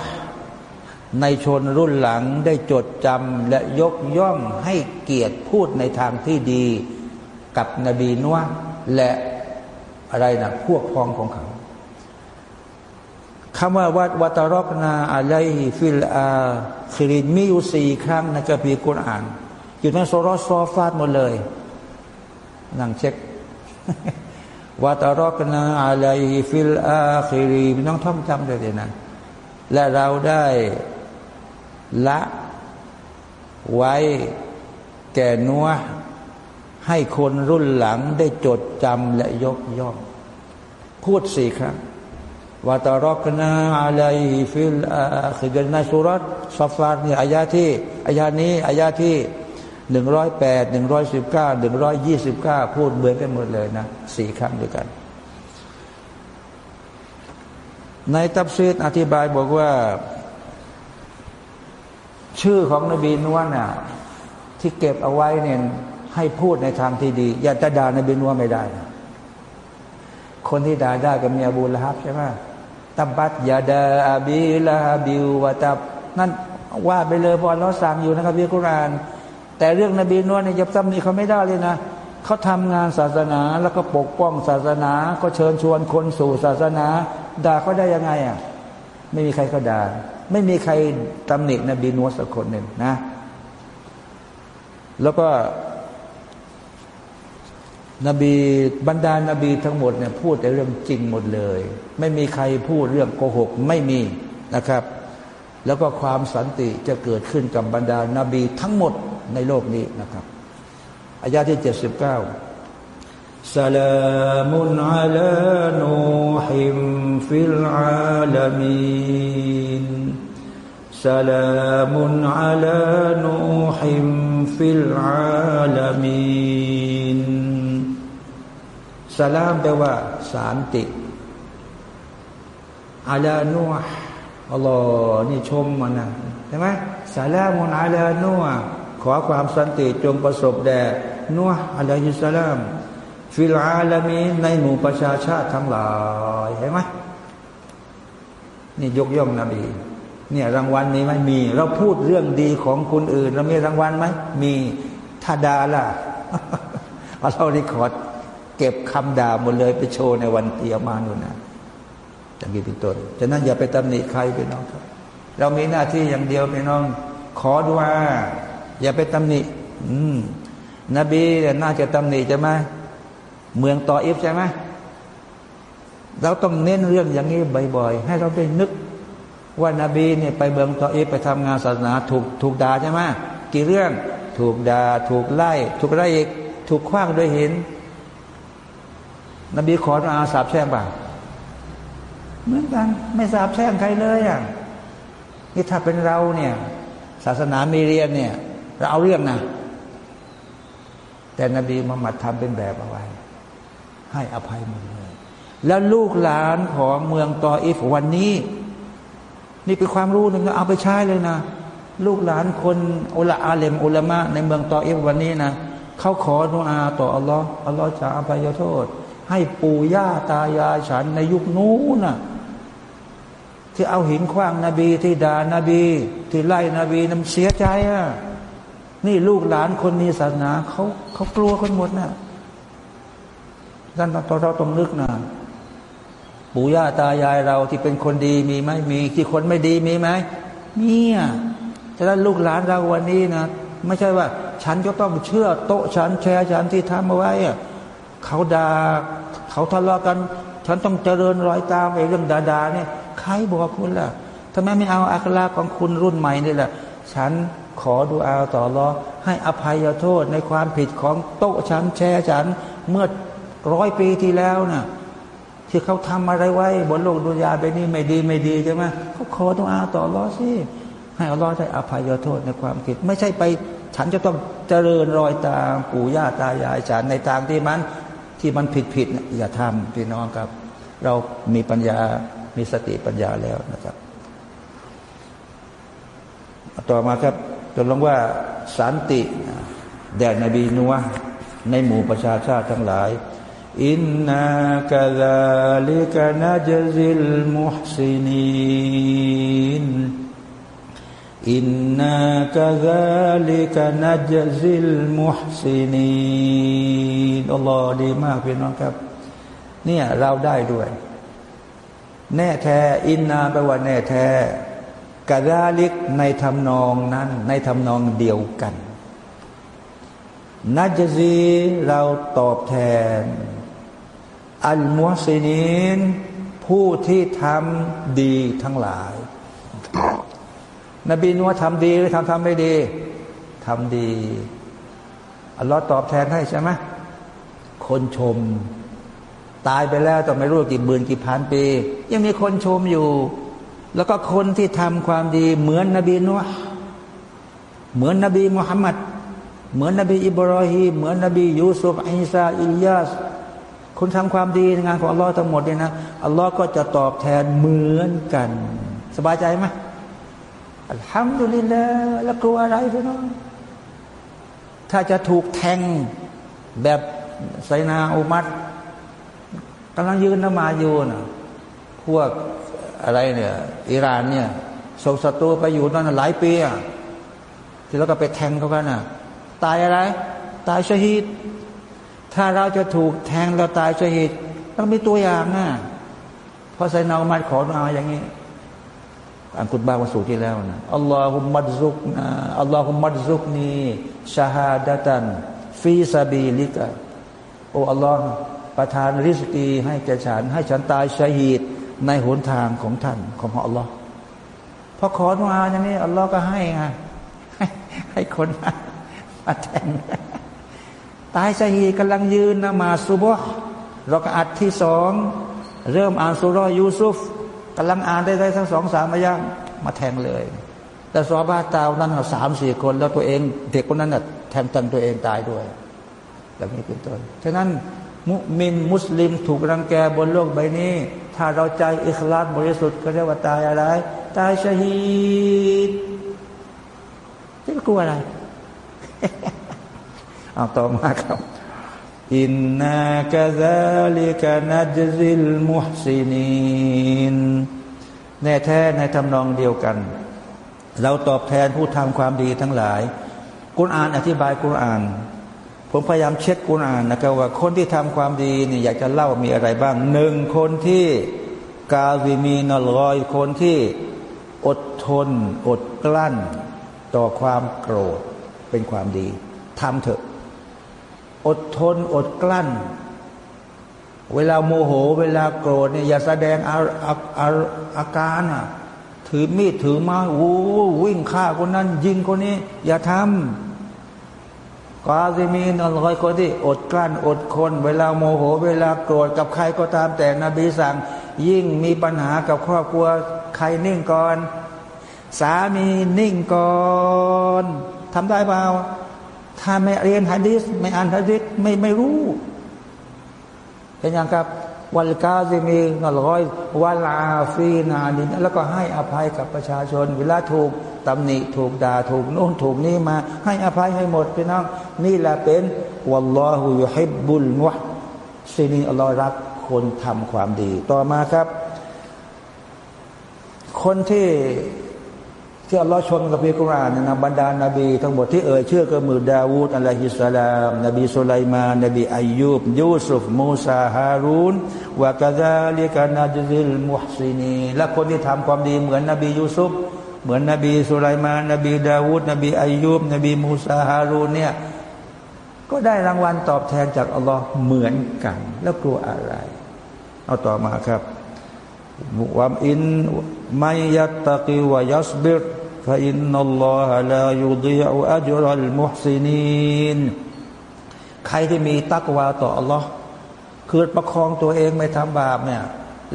ในชนรุ่นหลังได้จดจำและยกย่องให้เกียรติพูดในทางที่ดี กับนบีนัวและอะไรนะพวกพ้องของเขา คำว่าวัดวัตรกนาอะไรฟิลอาครินมีอยู่สี่ครั้งในกัมภีกุรอานอยู่ในโซรอซอฟาดหมดเลยนั่งเช็ควัตรกนาอะไรفي الآخرين น้องท่องจำเลยนะและเราได้ละไว้แก่นัวให้คนรุ่นหลังได้จดจำและยกย่อง พูดสี่ครั้ง وتركنا عليه في ال คือในสุรัตซอฟาร์นี่อายาที่อายานี้อายาที่หนึ่งร้อยแปดหนึ่งร้อยสิบเก้าหนึ่งร้อยยี่สิบเก้าพูดเหมือนกันหมดเลยนะสี่ครั้งด้วยกัน ในตับซีดอธิบายบอกว่า ชื่อของนบีนวลน่ะที่เก็บเอาไว้เนี่ยให้พูดในทางที่ดี อย่าจะด่านบีนวลไม่ได้ คนที่ด่าได้ก็มีอบูละฮับใช่ไหม ตับบัตยาดาอาบีลาบิววะตับนั่นว่าไปเลยพอเราสั่งอยู่นะครับพี่กุราน แต่เรื่องนบีนวลเนี่ยยับซ้ำนี่เขาไม่ได้เลยนะเขาทำงานศาสนาแล้วก็ปกป้องศาสนา ก็เชิญชวนคนสู่ศาสนา ด่าเขาได้ยังไงอะไม่มีใครเขาด่าไม่มีใครตำหนินบีนวลสักคนหนึ่งนะ แล้วก็ นบีบรรดานาบีทั้งหมดเนี่ยพูดแต่เรื่องจริงหมดเลย ไม่มีใครพูดเรื่องโกหกไม่มีนะครับ แล้วก็ความสันติจะเกิดขึ้นกับบรรดานาบีทั้งหมดในโลกนี้นะครับอายาที่เจ็ดสิบเก้าสลามุนอาลานูฮิมฟิลอาลามีน سلام على نوح في العالمين สลามแปลว่า สามติอาลานัวอัลลอฮ์นี่ชมมันนะใช่ไหมสลามุนอาลานัวขอความสันติจงประสบแด่นัวอัลลอฮิสลาม ฟิลอาลามีในหมู่ประชาชาติทั้งหลายเห็นไหมนี่ยกย่องนบีเนี่ยรางวัลมีไหมมี เราพูดเรื่องดีของคนอื่น เรามีรางวัลไหมมีถ้าดาล่ะเราดีคอร์ด เก็บคำด่าหมดเลยไปโชว์ในวันเตียมานุนะอย่างนี้เป็นต้นฉะนั้นอย่าไปตำหนิใครไปน้องครับ เรามีหน้าที่อย่างเดียวไปน้อง ขอดุอาอย่าไปตำหนิ อืม นบีน่าจะตำหนิใช่ไหมเมืองต่ออิฟใช่ไหมเราต้องเน้นเรื่องอย่างนี้บ่อยๆ ให้เราได้นึก ว่านาบีเนี่ยไปเบืองต่ออีไปทำงานศาสนาถูกถูกด่าใช่ไหมกี่เรื่อง ถูกด่าถูกไล่ ถูกไล่อีกถูกคว้างด้วยหิน นบีขออาสาบแช่งป่ะเหมือนกัน ไม่สาบแช่งใครเลยอะนี่ถ้าเป็นเราเนี่ย ศาสนามีเรียนเนี่ย เราเอาเรื่องนะ แต่นบีมุฮัมมัดทำเป็นแบบเอาไว้ ให้อภัยหมดเลย แล้วลูกหลานของเมืองตออิฟวันนี้ นี่เป็นความรู้หนึ่งเอาไปใช้เลยนะ ลูกหลานคนอุลาอาเลมอุลามะในเมืองตอเอฟวันนี้นะเขาขอดุอาต่ออัลลอฮ์อัลลอฮ์จะอภัยโทษ ให้ปู่ย่าตายายฉันในยุคนู้นนะที่เอาหินขว้างนบีที่ด่านาบี ที่ไล่นบีน้ำเสียใจอะนี่ลูกหลานคนมีศาสนาเขาเขากลัวคนหมดนะดังนั้นเราต้องนึกนะปู่ย่าตายายเราที่เป็นคนดีมีไหมมีที่คนไม่ดีมีไหมมีอะฉะนั้นลูกหลานเราวันนี้นะ ไม่ใช่ว่า ฉันก็ต้องเชื่อโต๊ะฉันแชร์ฉันที่ทำเอาไว้อะ เขาดา่าเขาทะเลาะกัน ฉันต้องเจริญรอยตามไอ้เรื่องดาดาเนี่ยใครบอกคุณล่ะทำไมไม่เอาอัคราของคุณรุ่นใหม่นี่แหละ ฉันขอดูอาต่อรอให้อภัยโทษในความผิดของโต๊ะฉันแชร์ฉันเมื่อร้อยปีที่แล้วนะ่ะที่เขาทำอะไรไว้ บนโลกดุนยาไปนี่ไม่ดีไม่ดีใช่ไหมเขาขอต้องอาต่อรอสิให้อัลลอฮ์ได้อภัยโทษในความผิด ไม่ใช่ไป ฉันจะต้องเจริญรอยตามปู่ย่าตายายฉันในทางที่มัน ที่มันผิดผิดอย่าทำพี่น้องครับ เรามีปัญญา มีสติปัญญาแล้วนะครับ ต่อมาครับจนลงว่าสันติแด่นบีนัวในหมู่ประชาชาติทั้งหลาย إنا كذلك نجزي المحسنين إنا كذلك نجزي المحسنين อัลลอฮ์ดีมากพี่น้องครับ เนี่ยเราได้ด้วย แน่แท้ إنا แปลว่าแน่แท้กะลาลิกในทำนองนั้น ในทำนองเดียวกันนัจซีเราตอบแทน อัลมุฮซินีนผู้ที่ทำดีทั้งหลาย นบีนัวทำดีหรือทำทำไม่ดีทำดี อัลลอฮ์ตอบแทนให้ใช่ไหมคนชม ตายไปแล้วแต่ไม่รู้กี่หมื่นกี่พันปี ยังมีคนชมอยู่ แล้วก็คนที่ทำความดี เหมือนนบีนัวเหมือนนบีมุฮัมมัดเหมือนนบีอิบรอฮีเหมือนนบียูซุฟอิสาอิลยาสคุณทำความดีงานของอัลลอฮ์ทั้งหมดเนี่ยนะอัลลอฮ์ก็จะตอบแทนเหมือนกัน สบายใจไหม อัลฮัมดุลิลละแล้วกลัวอะไรพี่น้องถ้าจะถูกแทงแบบไซนาอุมัดกำลังยืนนมาอยู่นะพวกอะไรเนี่ยอิหร่านเนี่ยส่งศัตรูไปอยู่นั่นหลายปีอะที่แล้วก็ไปแทงเขากันอะ ตายอะไร ตายชฮีดถ้าเราจะถูกแทงเราตายชฮีดต้องมีตัวอย่างอะพอไซนามาขอมาอย่างนี้ อันคุตบ้าวันสูที่แล้วนะอัลลอฮุมัดซุกนะอัลลอฮุมัดซุกนีชาฮาดะตันฟีซาบีลิกะโอ้อัลลอฮ์ประทานริสกีให้แก่ฉัน ให้ฉันตายชฮีดในหนทางของท่านของอัลลอฮ์พอขอมาอย่างนี้อัลลอฮ์ก็ให้ไงให้ให้คนมาแทงตายชฮีกำลังยืนนมาซุบฮ์เราก็อัดที่สอง เริ่มอ่านสุรยูซุฟ กำลังอ่านได้ได้ทั้งสองสามมายังมาแทงเลย แต่ซอบ้าตาวนั้นสามสี่คน แล้วตัวเอง เด็กคนนั้นน่ะแทงตันตัวเองตายด้วยแบบนี้เป็นต้นฉะนั้นมุมินมุสลิมถูกรังแกบนโลกใบนี้ ถ้าเราใจอิคลาสบริสุทธิ์ก็เรียกว่าตายอะไร ตายชฮีดจะกลัวอะไรเอาต่อมาครับ อินนากะซาลิกะนัจซิลมุฮซินีนแน่แท้ในทำนองเดียวกัน เราตอบแทนผู้ทำความดีทั้งหลายกุณอ่านอธิบายกุณอ่าน ผมพยายามเช็คกุณอ่านนะครับว่าคนที่ทำความดีนี่อยากจะเล่ามีอะไรบ้างหนึ่งคนที่กาวิมีนลอยคนที่อดทน อดกลั้น ต่อความโกรธเป็นความดีทำเถอะ อดทนอดกลั้น เวลาโมโห เวลาโกรธเนี่ยอย่าแสดงอาอาอาอาการอะถือมีดถือไม้โอ้วิ่งฆ่าคนนั้น ยิงคนนี้ อย่าทำกาซิมีนอลอยคนที่อดกลั้นอดคน เวลาโมโห เวลาโกรธกับใครก็ตามแต่นบีสั่ง ยิ่งมีปัญหากับครอบครัวใครนิ่งก่อน สามีนิ่งก่อนทำได้เปล่า ถ้าไม่เรียนฮะดิษไม่อ่านฮะดิษไม่ไม่รู้เป็นอย่างครับวัลกาซิมีนร้อยวาลาฟีนาดินแล้วก็ให้อภัยกับประชาชน เวลาถูกตำหนิถูกด่าถูกโน่นถูกนี่มา ให้อภัยให้หมดพี่น้อง นี่แหละเป็นวัลลอฮุยุฮิบุลมุฮซินีอัลลอฮ์รักคนทำความดี ต่อมาครับ คนที่ ที่อัลลอฮ์ชมคัมภีร์กุรอานนะบรรดานาบีทั้งหมดที่เอ่ยชื่อก็มือดาวูด عليه السلام นบีสุไลมานนบีอายุบยูซุฟมูซาฮารูนوكذلك نجزي المحسنين และคนที่ทำความดีเหมือนนบียูซุฟเหมือนนบีสุไลมานนบีดาวูดนบีอายุบนบีมูซาฮารูนเนี่ยก็ได้รางวัลตอบแทนจากอัลลอฮ์เหมือนกัน แล้วกลัวอะไร เอาต่อมาครับ ว่าอินไม่ยัตตะกิวยัสบิรฟอินนัลลอฮะลายุดีอุอัจรัลมุฮซินีนใครที่มีตักวาต่ออัลลอฮ์คือประคองตัวเองไม่ทำบาปเนี่ย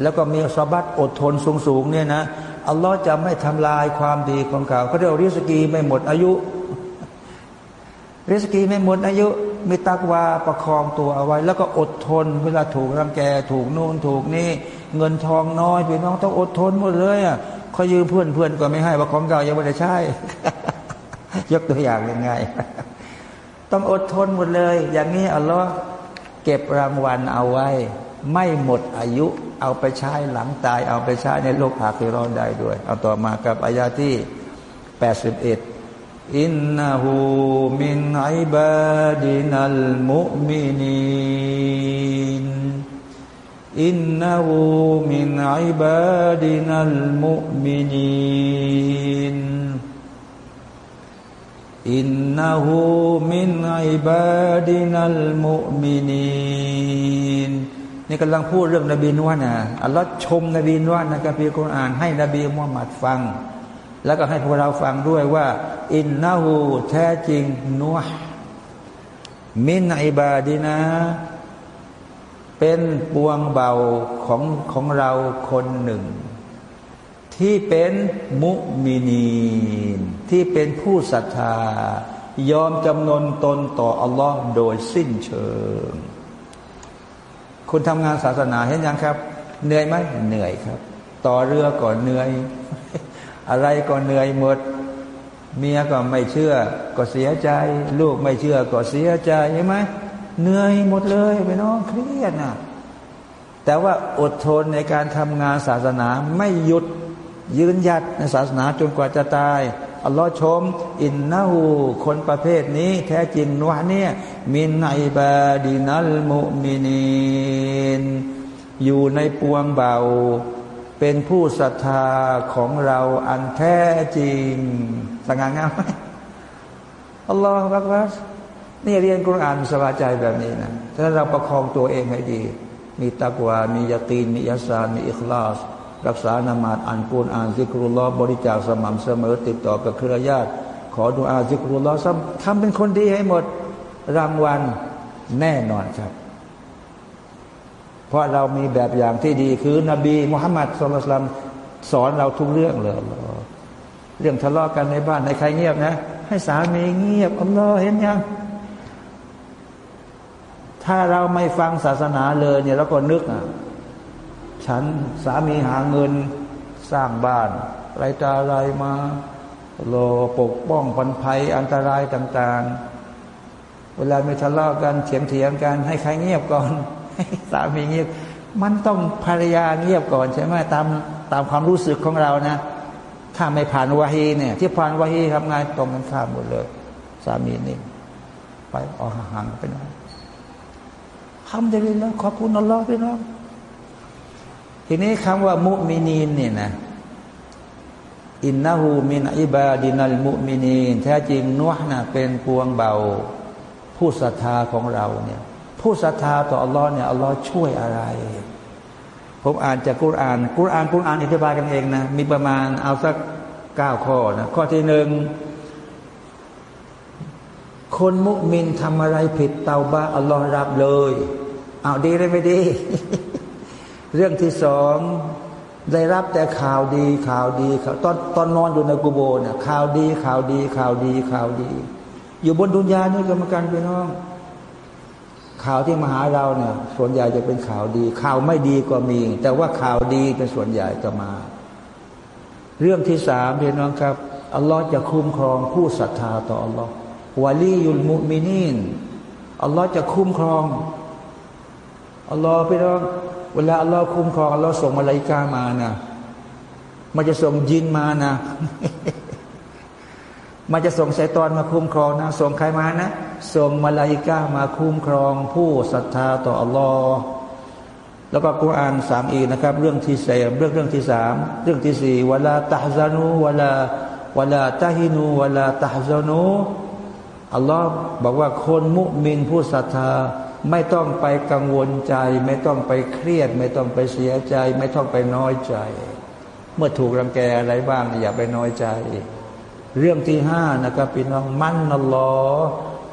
แล้วก็มีสบัตอดทนสูงสูงเนี่ยนะอัลลอฮ์จะไม่ทำลายความดีของเขาเขาเรียกริสกีไม่หมดอายุ ริสกีไม่หมดอายุ มีตักวาประคองตัวเอาไว้ แล้วก็อดทน เวลาถูกรังแกถูกนู่นถูกนี่ เงินทองน้อยพี่น้องต้องอดทนหมดเลยอะเขายืมเพื่อนเพื่อนก็ไม่ให้ว่าของเก่ายังไม่ได้ใช้ยกตัวอย่างยังไงต้องอดทนหมดเลย อย่างนี้อัลลอฮ์เก็บรางวัลเอาไว้ ไม่หมดอายุเอาไปใช้หลังตาย เอาไปใช้ในโลกอาคิรอนได้ด้วย เอาต่อมากับอายาที่แปดสิบเอ็ดอินนาหูมินไอบาดินัลมุมินีน อินนาหูมินไอบาดินัลมุมินีนอินนาหูมินไอบาดินัลมุมินีนนี่กำลังพูดเรื่องนบีนวานะอัลลอฮ์ชมนบีนวานะกับพีคุรอาน ให้นบีมุฮัมมัดฟัง แล้วก็ให้พวกเราฟังด้วยว่า อินนาหูแท้จริงนัวมินไอบาดินา เป็นปวงเบาของของเราคนหนึ่ง ที่เป็นมุมินีนที่เป็นผู้ศรัทธายอมจำนนตนต่ออัลลอฮ์โดยสิ้นเชิง คุณทำงานศาสนาเห็นยังครับ เหนื่อยไหมเหนื่อยครับ ต่อเรือก่อนเหนื่อย อะไรก็เหนื่อยหมด เมียก็ไม่เชื่อ ก็เสียใจ ลูกไม่เชื่อก็เสียใจใช่ไหม เหนื่อยหมดเลยไปน้องเครียดนะแต่ว่าอดทนในการทำงานศาสนาไม่หยุดยืนหยัดในศาสนาจนกว่าจะตายอัลลอฮ์ชม อินนาหูคนประเภทนี้ แท้จริงนวะเนี่ยมินไอบาดินัลมุมินีนอยู่ในปวงเบา เป็นผู้ศรัทธาของเราอันแท้จริงสง่างามไหมอัลลอฮฺบักบัส นี่เรียนกุรอานสบายใจแบบนี้นะถ้าเราประคองตัวเองให้ดี มีตะกวา มียาตีน มียาสานมีอิคลาส รักษานามาตอ่านกุรอานซิกรุลลอบริจาคสม่ำเสมอ ติดต่อกับเครือญาติ ขอดูอาซิกรุลลอทำเป็นคนดีให้หมดรางวัลแน่นอนครับ เพราะเรามีแบบอย่างที่ดีคือนบีมุฮัมมัดสุลตัลสอนเราทุกเรื่องเลย เรื่องทะเลาะกันในบ้านในใครเงียบนะ ให้สามีเงียบอัลลอฮ์เห็นยัง ถ้าเราไม่ฟังศาสนาเลยเนี่ยเราก็นึกอะฉันสามีหาเงินสร้างบ้านไรตาอะไรมาโลปกป้องปันภัยอันตรายต่าง ๆ เวลาไม่ทะเลาะกันเถียงเถียงกัน ให้ใครเงียบก่อน ให้สามีเงียบ มันต้องภรรยาเงียบก่อนใช่ไหมตามตามความรู้สึกของเรานะ ถ้าไม่ผ่านวาฮีเนี่ย ที่ผ่านวาฮีทำงานตรงกันข้ามหมดเลย สามีนี่ไปออกห่างไปหน่อย ทำได้เลยแล้วขอบคุณอัลลอฮ์พี่น้องทีนี้คำว่ามุมินีนเนี่ยนะอินนาหูมินอิบาดินัลมุมินีนแท้จริงนัวนะเป็นปวงเบา ผู้ศรัทธาของเราเนี่ยผู้ศรัทธาต่ออัลลอฮ์เนี่ยอัลลอฮ์ช่วยอะไร ผมอ่านจากกุรอานกุรอานกุรอานอธิบายกันเองนะมีประมาณเอาสักเก้าข้อนะข้อที่หนึ่งคนมุมินทำอะไรผิดเตาบาอัลลอฮ์รับเลย เอาดีเลยไม่ดี เรื่องที่สองได้รับแต่ข่าวดีข่าวดีตอนตอนนอนอยู่ในกุโบเนี่ยข่าวดีข่าวดีข่าวดีข่าวดี อยู่บนดุนยานี่กรรมการพี่น้อง ข่าวที่มาหาเราเนี่ย ส่วนใหญ่จะเป็นข่าวดี ข่าวไม่ดีก็มี แต่ว่าข่าวดีเป็นส่วนใหญ่จะมา เรื่องที่สามพี่น้องครับอัลลอฮ์จะคุ้มครองผู้ศรัทธาต่ออัลลอฮ์วาลียุลมุมินีนอัลลอฮ์จะคุ้มครอง อัลลอฮ์พี่น้องเวลาอัลลอฮ์คุ้มครองอัลลอฮ์ส่งมาลายกามานะมันจะส่งยินมานะมันจะส่งไซตอนมาคุ้มครองนะส่งใครมานะส่งมาลายกามาคุ้มครอง ผู้ศรัทธาต่ออัลลอฮ์แล้วก็กุรอานสามอีนะครับ เรื่องที่สี่เรื่องเรื่องที่สามเรื่องที่สี่เวลาตาฮซานูเวลาเวลาตาฮินูเวลาตาฮซานูอัลลอฮ์บอกว่าคนมุมินผู้ศรัทธา ไม่ต้องไปกังวลใจ ไม่ต้องไปเครียด ไม่ต้องไปเสียใจ ไม่ต้องไปน้อยใจ เมื่อถูกรังแกอะไรบ้างอย่าไปน้อยใจ เรื่องที่ห้านะครับพี่น้องมั่นอัลลอฮ์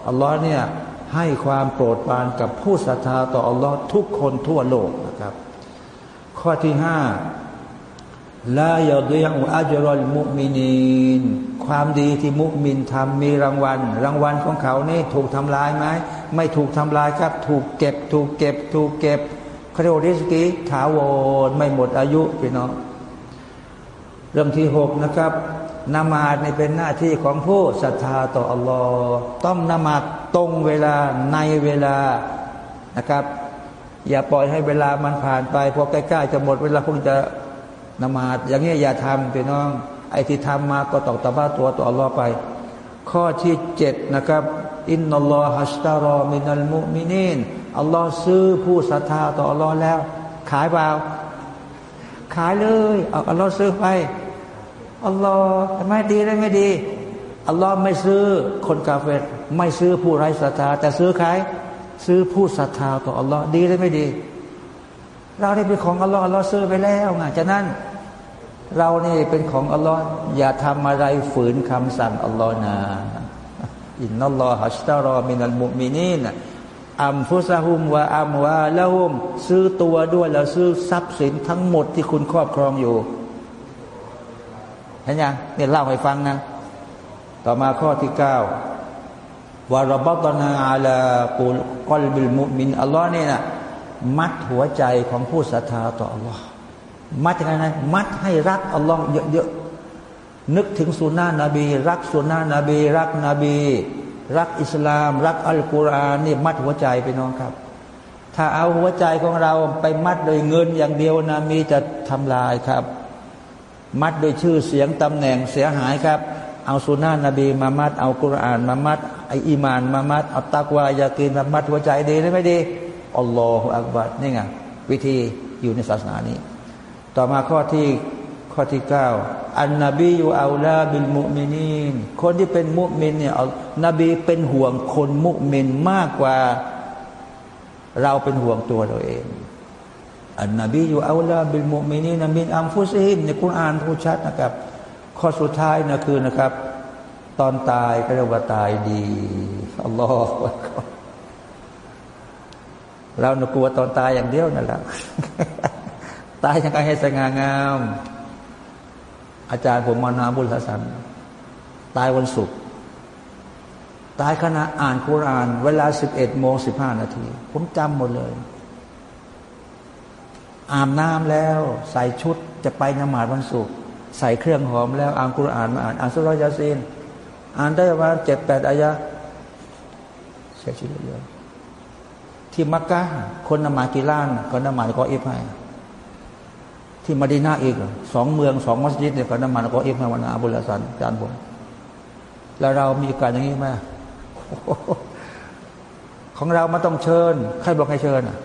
อัลลอฮ์เนี่ยให้ความโปรดปรานกับผู้ศรัทธาต่ออัลลอฮ์ทุกคนทั่วโลกนะครับ ข้อที่ห้า ลายาดียอุอาจรอลมุมินีนความดีที่มุมินทำมีรางวัล รางวัลของเขานี่ถูกทำลายไหมไม่ถูกทำลายครับ ถูกเก็บ ถูกเก็บ ถูกเก็บคริโอริสกีถาวรไม่หมดอายุพี่น้องเรื่องที่หกนะครับนมาดในเป็นหน้าที่ของผู้ศรัทธาต่ออัลลอฮ์ต้องนมาดตรงเวลาในเวลานะครับ อย่าปล่อยให้เวลามันผ่านไปพอใกล้ๆจะหมดเวลาคงจะ นมาดอย่างนี้อย่าทำพี่น้อง ไอ้ที่ทำมาก็ตอกตะบ้าตัวต่ออัลลอฮ์ไป ข้อที่เจ็ดนะครับ อินนัลลอฮฮัสตารอมินัลมุมินีนอัลลอฮ์ซื้อผู้ศรัทธาต่ออัลลอฮ์แล้ว ขายเปล่า ขายเลยเอาอัลลอฮ์ซื้อไปอัลลอฮ์ไม่ดีได้ไม่ดีอัลลอฮ์ไม่ซื้อคนกาเฟตไม่ซื้อผู้ไร้ศรัทธา แต่ซื้อใครซื้อผู้ศรัทธาต่ออัลลอฮ์ดีได้ไม่ดี เราได้เป็นของอัลลอฮ์อัลลอฮ์ซื้อไปแล้วไงฉะนั้น เรานี่เป็นของอัลลอฮ์อย่าทำอะไรฝืนคำสั่งอัลลอฮ์นะอินนัลลอฮฺฮัสตารอมินัลมุมินีนอัมฟุซาฮุมวะอัมวาละฮุมซื้อตัวด้วยแล้วซื้อทรัพย์สินทั้งหมดที่คุณครอบครองอยู่เห็นยังเนี่ยเล่าให้ฟังนะ ต่อมาข้อที่เก้าวารบตนาอาลาปูกอลบิลมุมินอัลลอฮ์นี่นะมัดหัวใจของผู้ศรัทธาต่ออัลลอฮ์ มัดยังไงนะมัดให้รักอัลลอฮ์เยอะๆนึกถึงสุนนะนบี รักสุนนะนบี รักนบี รักอิสลาม รักอัลกุรอานนี่มัดหัวใจไปน้องครับ ถ้าเอาหัวใจของเราไปมัดโดยเงินอย่างเดียวนะมีจะทำลายครับ มัดโดยชื่อเสียงตำแหน่งเสียหายครับ เอาซุนนะฮ์นบีมามัด เอากุรอานมามัดเอาอีมานมามัดเอาตักวายากินมามัดหัวใจดีหรือไม่ดีالله أكبرนี่ไงวิธีอยู่ในศาสนานี้ ต่อมาข้อที่ข้อที่เก้าالنبي أولى بالمؤمنينคนที่เป็นมุมินเนี่ยนบีเป็นห่วงคนมุมินมากกว่า เราเป็นห่วงตัวเราเองالنبي أولى بالمؤمنين من أنفسهمในกุรอานพูดชัดนะครับ ข้อสุดท้ายนะคือนะครับ ตอนตายก็เรียกว่าตายดีอัลลอฮฺเราหนกลัวตอนตายอย่างเดียวนั่นแหละ ตายยังไงให้สง่างาม อาจารย์ผมมานาบุลฮัสันตายวันศุกร์ตายขณะอ่านคุราน เวลาสิบเอ็ดโมงสิบห้านาที ผมจำหมดเลย อาบน้ำแล้ว ใส่ชุดจะไปนมาดวันศุกร์ใส่เครื่องหอมแล้วอ่านคุรานมาอ่านอ่านสุรยาซีนอ่านได้ประมาเจ็ดแปดอายะเสียชีวิตเลยที่มักกะคนนมากีล้านคนนมาก็อิฟให้ ที่มาดีนาอีกสองเมืองสองมัสยิดเนี่ยคนนมาก็อิฟให้วันอาบุลสันจานผมแล้วเรามีการอย่างนี้ไหมของเรามาต้องเชิญ ใครบอกให้เชิญอะ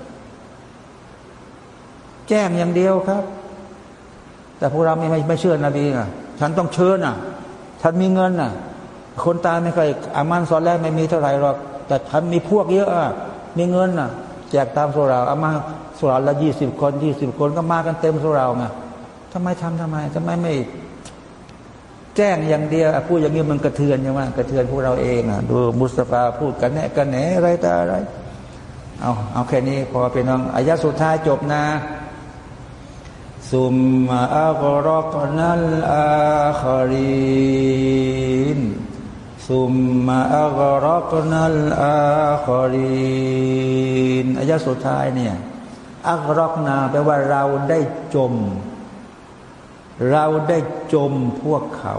แจ้งอย่างเดียวครับ แต่พวกเราไม่ไม่เชื่อนบีอะ ฉันต้องเชิญอะ ฉันมีเงินอะ คนตายไม่เคยอามันสอนแรกไม่มีเท่าไหร่หรอกแต่ฉันมีพวกเยอะอะมีเงินอะ แจกตามสุราอามา สุราละยี่สิบคนยี่สิบคนก็มากันเต็มสุราไงทำไมทำทำไมทำไมไม่แจ้งอย่างเดียวพูดอย่างนี้มันกระเทือนใช่ไหมกระเทือนพวกเราเองอะดูมุสตาฟาพูดกันแน่กันแหนอะไรตาอะไร เอาเอาแค่นี้พอเป็นน้องอายะสุดท้ายจบนะซุมมาอักรอกนัลอาคารินซุมมาอักรอกนัลอาคารินอายะสุดท้ายเนี่ย อักรอกนาแปลว่าเราได้จม เราได้จมพวกเขา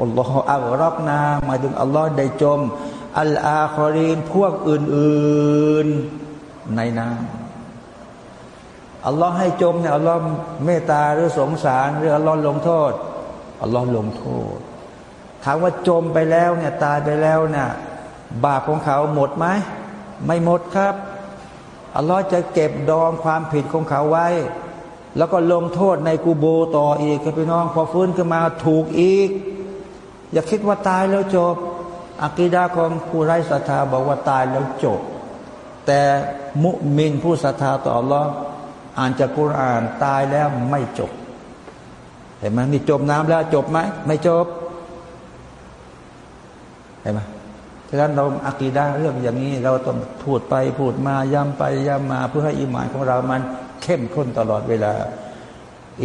อัลลอฮฺอัลรอกนาหมายถึงอัลลอฮ์ได้จม อัลอาคอรีนพวกอื่นๆในน้ำอัลลอฮ์ให้จมเนี่ยอัลลอฮ์เมตตาหรือสงสารหรืออัลลอฮ์ลงโทษอัลลอฮ์ลงโทษถามว่าจมไปแล้วเนี่ยตายไปแล้วเนี่ยบาปของเขาหมดไหมไม่หมดครับ อัลลอฮ์จะเก็บดองความผิดของเขาไว้ แล้วก็ลงโทษในกูโบต่ออีกครับพี่น้อง พอฟื้นขึ้นมาถูกอีก อย่าคิดว่าตายแล้วจบอักีดาของผู้ไร้ศรัทธาบอกว่าตายแล้วจบ แต่มุมินผู้ศรัทธาต่ออัลลอฮ์อ่านจากกุรอานตายแล้วไม่จบ เห็นไหมนี่จมน้ำแล้วจบไหมไม่จบ เห็นไหม ฉะนั้นเราอักีดาเรื่องอย่างนี้ เราต้องพูดไปพูดมาย้ำไปย้ำมา เพื่อให้อิมานของเรามันเข้มข้นตลอดเวลา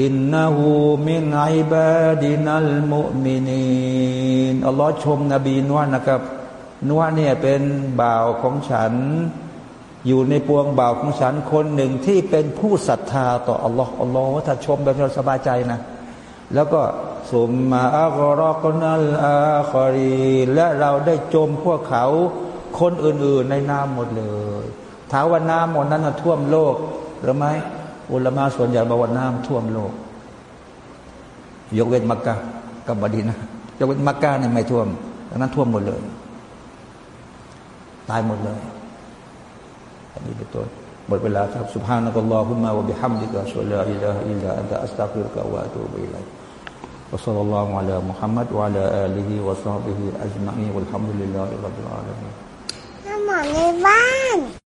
อินนาหูมินไอบาดินัลมุมินีนอัลลอฮ์ชมนบีนวนะครับนวเนี่ยเป็นบ่าวของฉัน อยู่ในปวงบ่าวของฉันคนหนึ่งที่เป็นผู้ศรัทธาต่ออัลลอฮ์อัลลอฮ์ถ้าชมแบบเราสบายใจนะ แล้วก็สมมาอักรอกนัลอาคอรีและเราได้จมพวกเขาคนอื่นๆในน้ำหมดเลยถามว่าน้ำหมดนั้นท่วมโลกหรือไม่อุลามาส่วนใหญ่บอกว่าน้ำท่วมโลก ยกเว้นมักกะกับบดีนะยกเว้นมักกะเนี่ยไม่ท่วมดังนั้นท่วมหมดเลย ตายหมดเลยอันนี้เป็นต้นหมดเวลาครับ سبحانك اللهم وبحمدك أشهد أن لا إله إلا أنت أستغفرك وأتوب إليك وصلى الله على محمد وعلى آله وصحبه أجمعين والحمد لله رب العالمين หมอในบ้าน